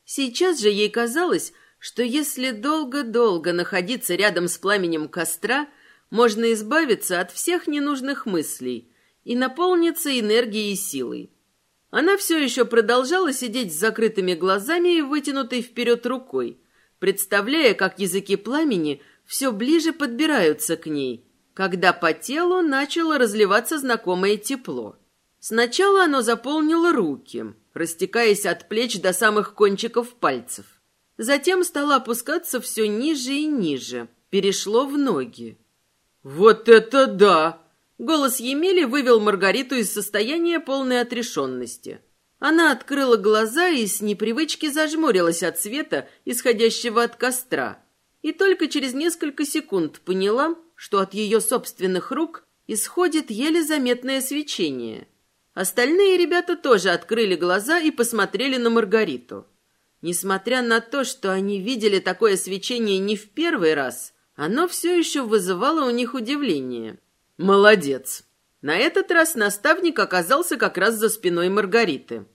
Сейчас же ей казалось, что если долго-долго находиться рядом с пламенем костра, можно избавиться от всех ненужных мыслей и наполниться энергией и силой. Она все еще продолжала сидеть с закрытыми глазами и вытянутой вперед рукой, представляя, как языки пламени все ближе подбираются к ней, когда по телу начало разливаться знакомое тепло. Сначала оно заполнило руки, растекаясь от плеч до самых кончиков пальцев. Затем стало опускаться все ниже и ниже, перешло в ноги. «Вот это да!» Голос Емели вывел Маргариту из состояния полной отрешенности. Она открыла глаза и с непривычки зажмурилась от света, исходящего от костра. И только через несколько секунд поняла, что от ее собственных рук исходит еле заметное свечение. Остальные ребята тоже открыли глаза и посмотрели на Маргариту. Несмотря на то, что они видели такое свечение не в первый раз, оно все еще вызывало у них удивление. «Молодец!» На этот раз наставник оказался как раз за спиной Маргариты.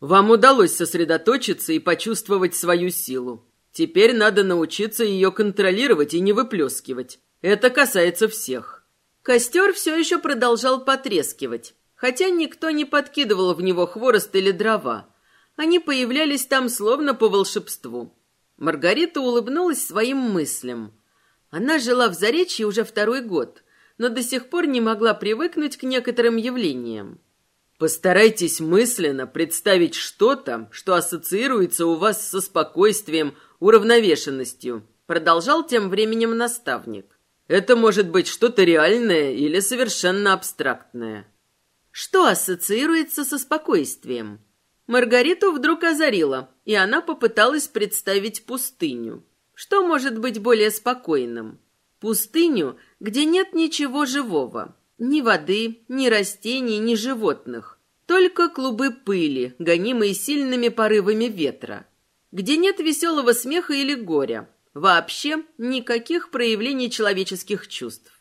«Вам удалось сосредоточиться и почувствовать свою силу. Теперь надо научиться ее контролировать и не выплескивать. Это касается всех. Костер все еще продолжал потрескивать, хотя никто не подкидывал в него хворост или дрова. Они появлялись там словно по волшебству. Маргарита улыбнулась своим мыслям. Она жила в Заречье уже второй год, но до сих пор не могла привыкнуть к некоторым явлениям. Постарайтесь мысленно представить что-то, что ассоциируется у вас со спокойствием, уравновешенностью, продолжал тем временем наставник. Это может быть что-то реальное или совершенно абстрактное. Что ассоциируется со спокойствием? Маргариту вдруг озарило, и она попыталась представить пустыню. Что может быть более спокойным? Пустыню, где нет ничего живого, ни воды, ни растений, ни животных. Только клубы пыли, гонимые сильными порывами ветра. Где нет веселого смеха или горя. Вообще никаких проявлений человеческих чувств.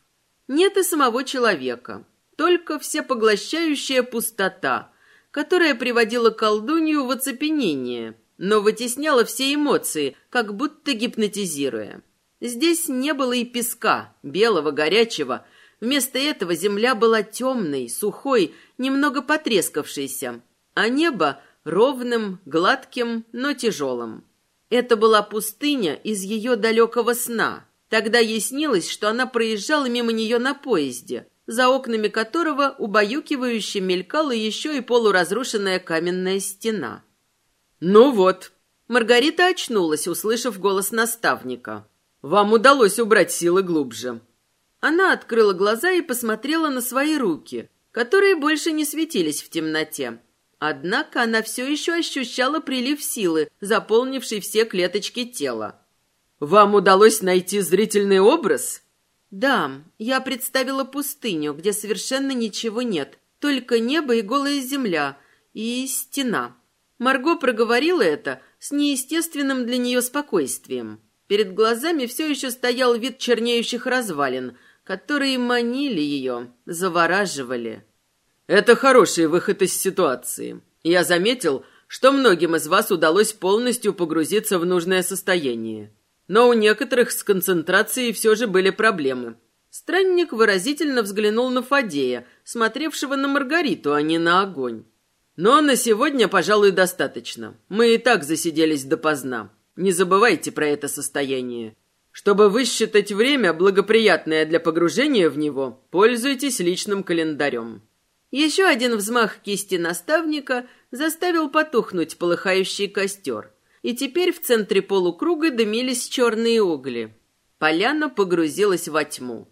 Нет и самого человека. Только всепоглощающая пустота, которая приводила колдунью в оцепенение, но вытесняла все эмоции, как будто гипнотизируя. Здесь не было и песка, белого, горячего, Вместо этого земля была темной, сухой, немного потрескавшейся, а небо ровным, гладким, но тяжелым. Это была пустыня из ее далекого сна. Тогда ей снилось, что она проезжала мимо нее на поезде, за окнами которого убаюкивающе мелькала еще и полуразрушенная каменная стена. «Ну вот», Маргарита очнулась, услышав голос наставника. «Вам удалось убрать силы глубже. Она открыла глаза и посмотрела на свои руки, которые больше не светились в темноте. Однако она все еще ощущала прилив силы, заполнивший все клеточки тела. «Вам удалось найти зрительный образ?» «Да, я представила пустыню, где совершенно ничего нет, только небо и голая земля, и стена». Марго проговорила это с неестественным для нее спокойствием. Перед глазами все еще стоял вид чернеющих развалин – которые манили ее, завораживали. Это хороший выход из ситуации. Я заметил, что многим из вас удалось полностью погрузиться в нужное состояние. Но у некоторых с концентрацией все же были проблемы. Странник выразительно взглянул на Фадея, смотревшего на Маргариту, а не на огонь. Но на сегодня, пожалуй, достаточно. Мы и так засиделись допоздна. Не забывайте про это состояние. Чтобы высчитать время, благоприятное для погружения в него, пользуйтесь личным календарем. Еще один взмах кисти наставника заставил потухнуть полыхающий костер, и теперь в центре полукруга дымились черные угли. Поляна погрузилась во тьму.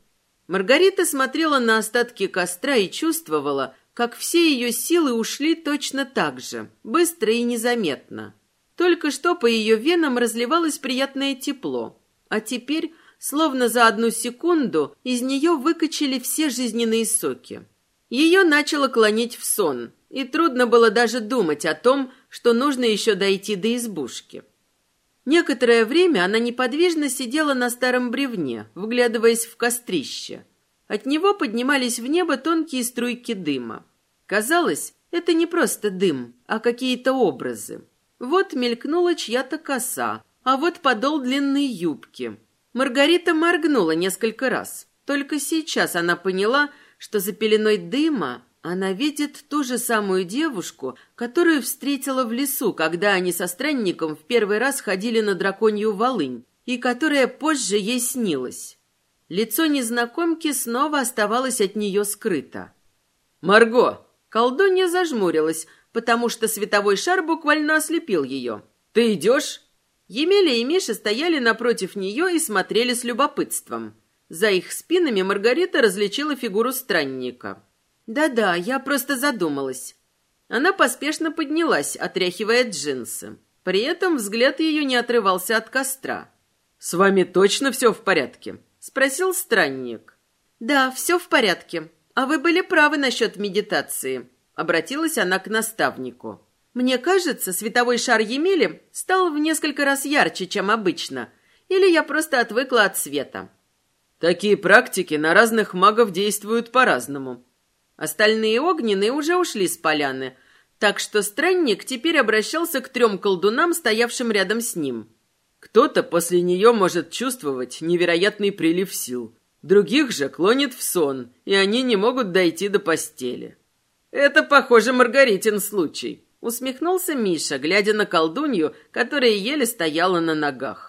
Маргарита смотрела на остатки костра и чувствовала, как все ее силы ушли точно так же, быстро и незаметно. Только что по ее венам разливалось приятное тепло, а теперь, словно за одну секунду, из нее выкачали все жизненные соки. Ее начало клонить в сон, и трудно было даже думать о том, что нужно еще дойти до избушки. Некоторое время она неподвижно сидела на старом бревне, вглядываясь в кострище. От него поднимались в небо тонкие струйки дыма. Казалось, это не просто дым, а какие-то образы. Вот мелькнула чья-то коса, а вот подол длинной юбки. Маргарита моргнула несколько раз. Только сейчас она поняла, что за пеленой дыма она видит ту же самую девушку, которую встретила в лесу, когда они со странником в первый раз ходили на драконью волынь, и которая позже ей снилась. Лицо незнакомки снова оставалось от нее скрыто. «Марго!» Колдунья зажмурилась, потому что световой шар буквально ослепил ее. «Ты идешь?» Емеля и Миша стояли напротив нее и смотрели с любопытством. За их спинами Маргарита различила фигуру странника. «Да-да, я просто задумалась». Она поспешно поднялась, отряхивая джинсы. При этом взгляд ее не отрывался от костра. «С вами точно все в порядке?» — спросил странник. «Да, все в порядке. А вы были правы насчет медитации», — обратилась она к наставнику. Мне кажется, световой шар Емели стал в несколько раз ярче, чем обычно. Или я просто отвыкла от света. Такие практики на разных магов действуют по-разному. Остальные огненные уже ушли с поляны, так что странник теперь обращался к трем колдунам, стоявшим рядом с ним. Кто-то после нее может чувствовать невероятный прилив сил. Других же клонит в сон, и они не могут дойти до постели. Это, похоже, Маргаритин случай. Усмехнулся Миша, глядя на колдунью, которая еле стояла на ногах.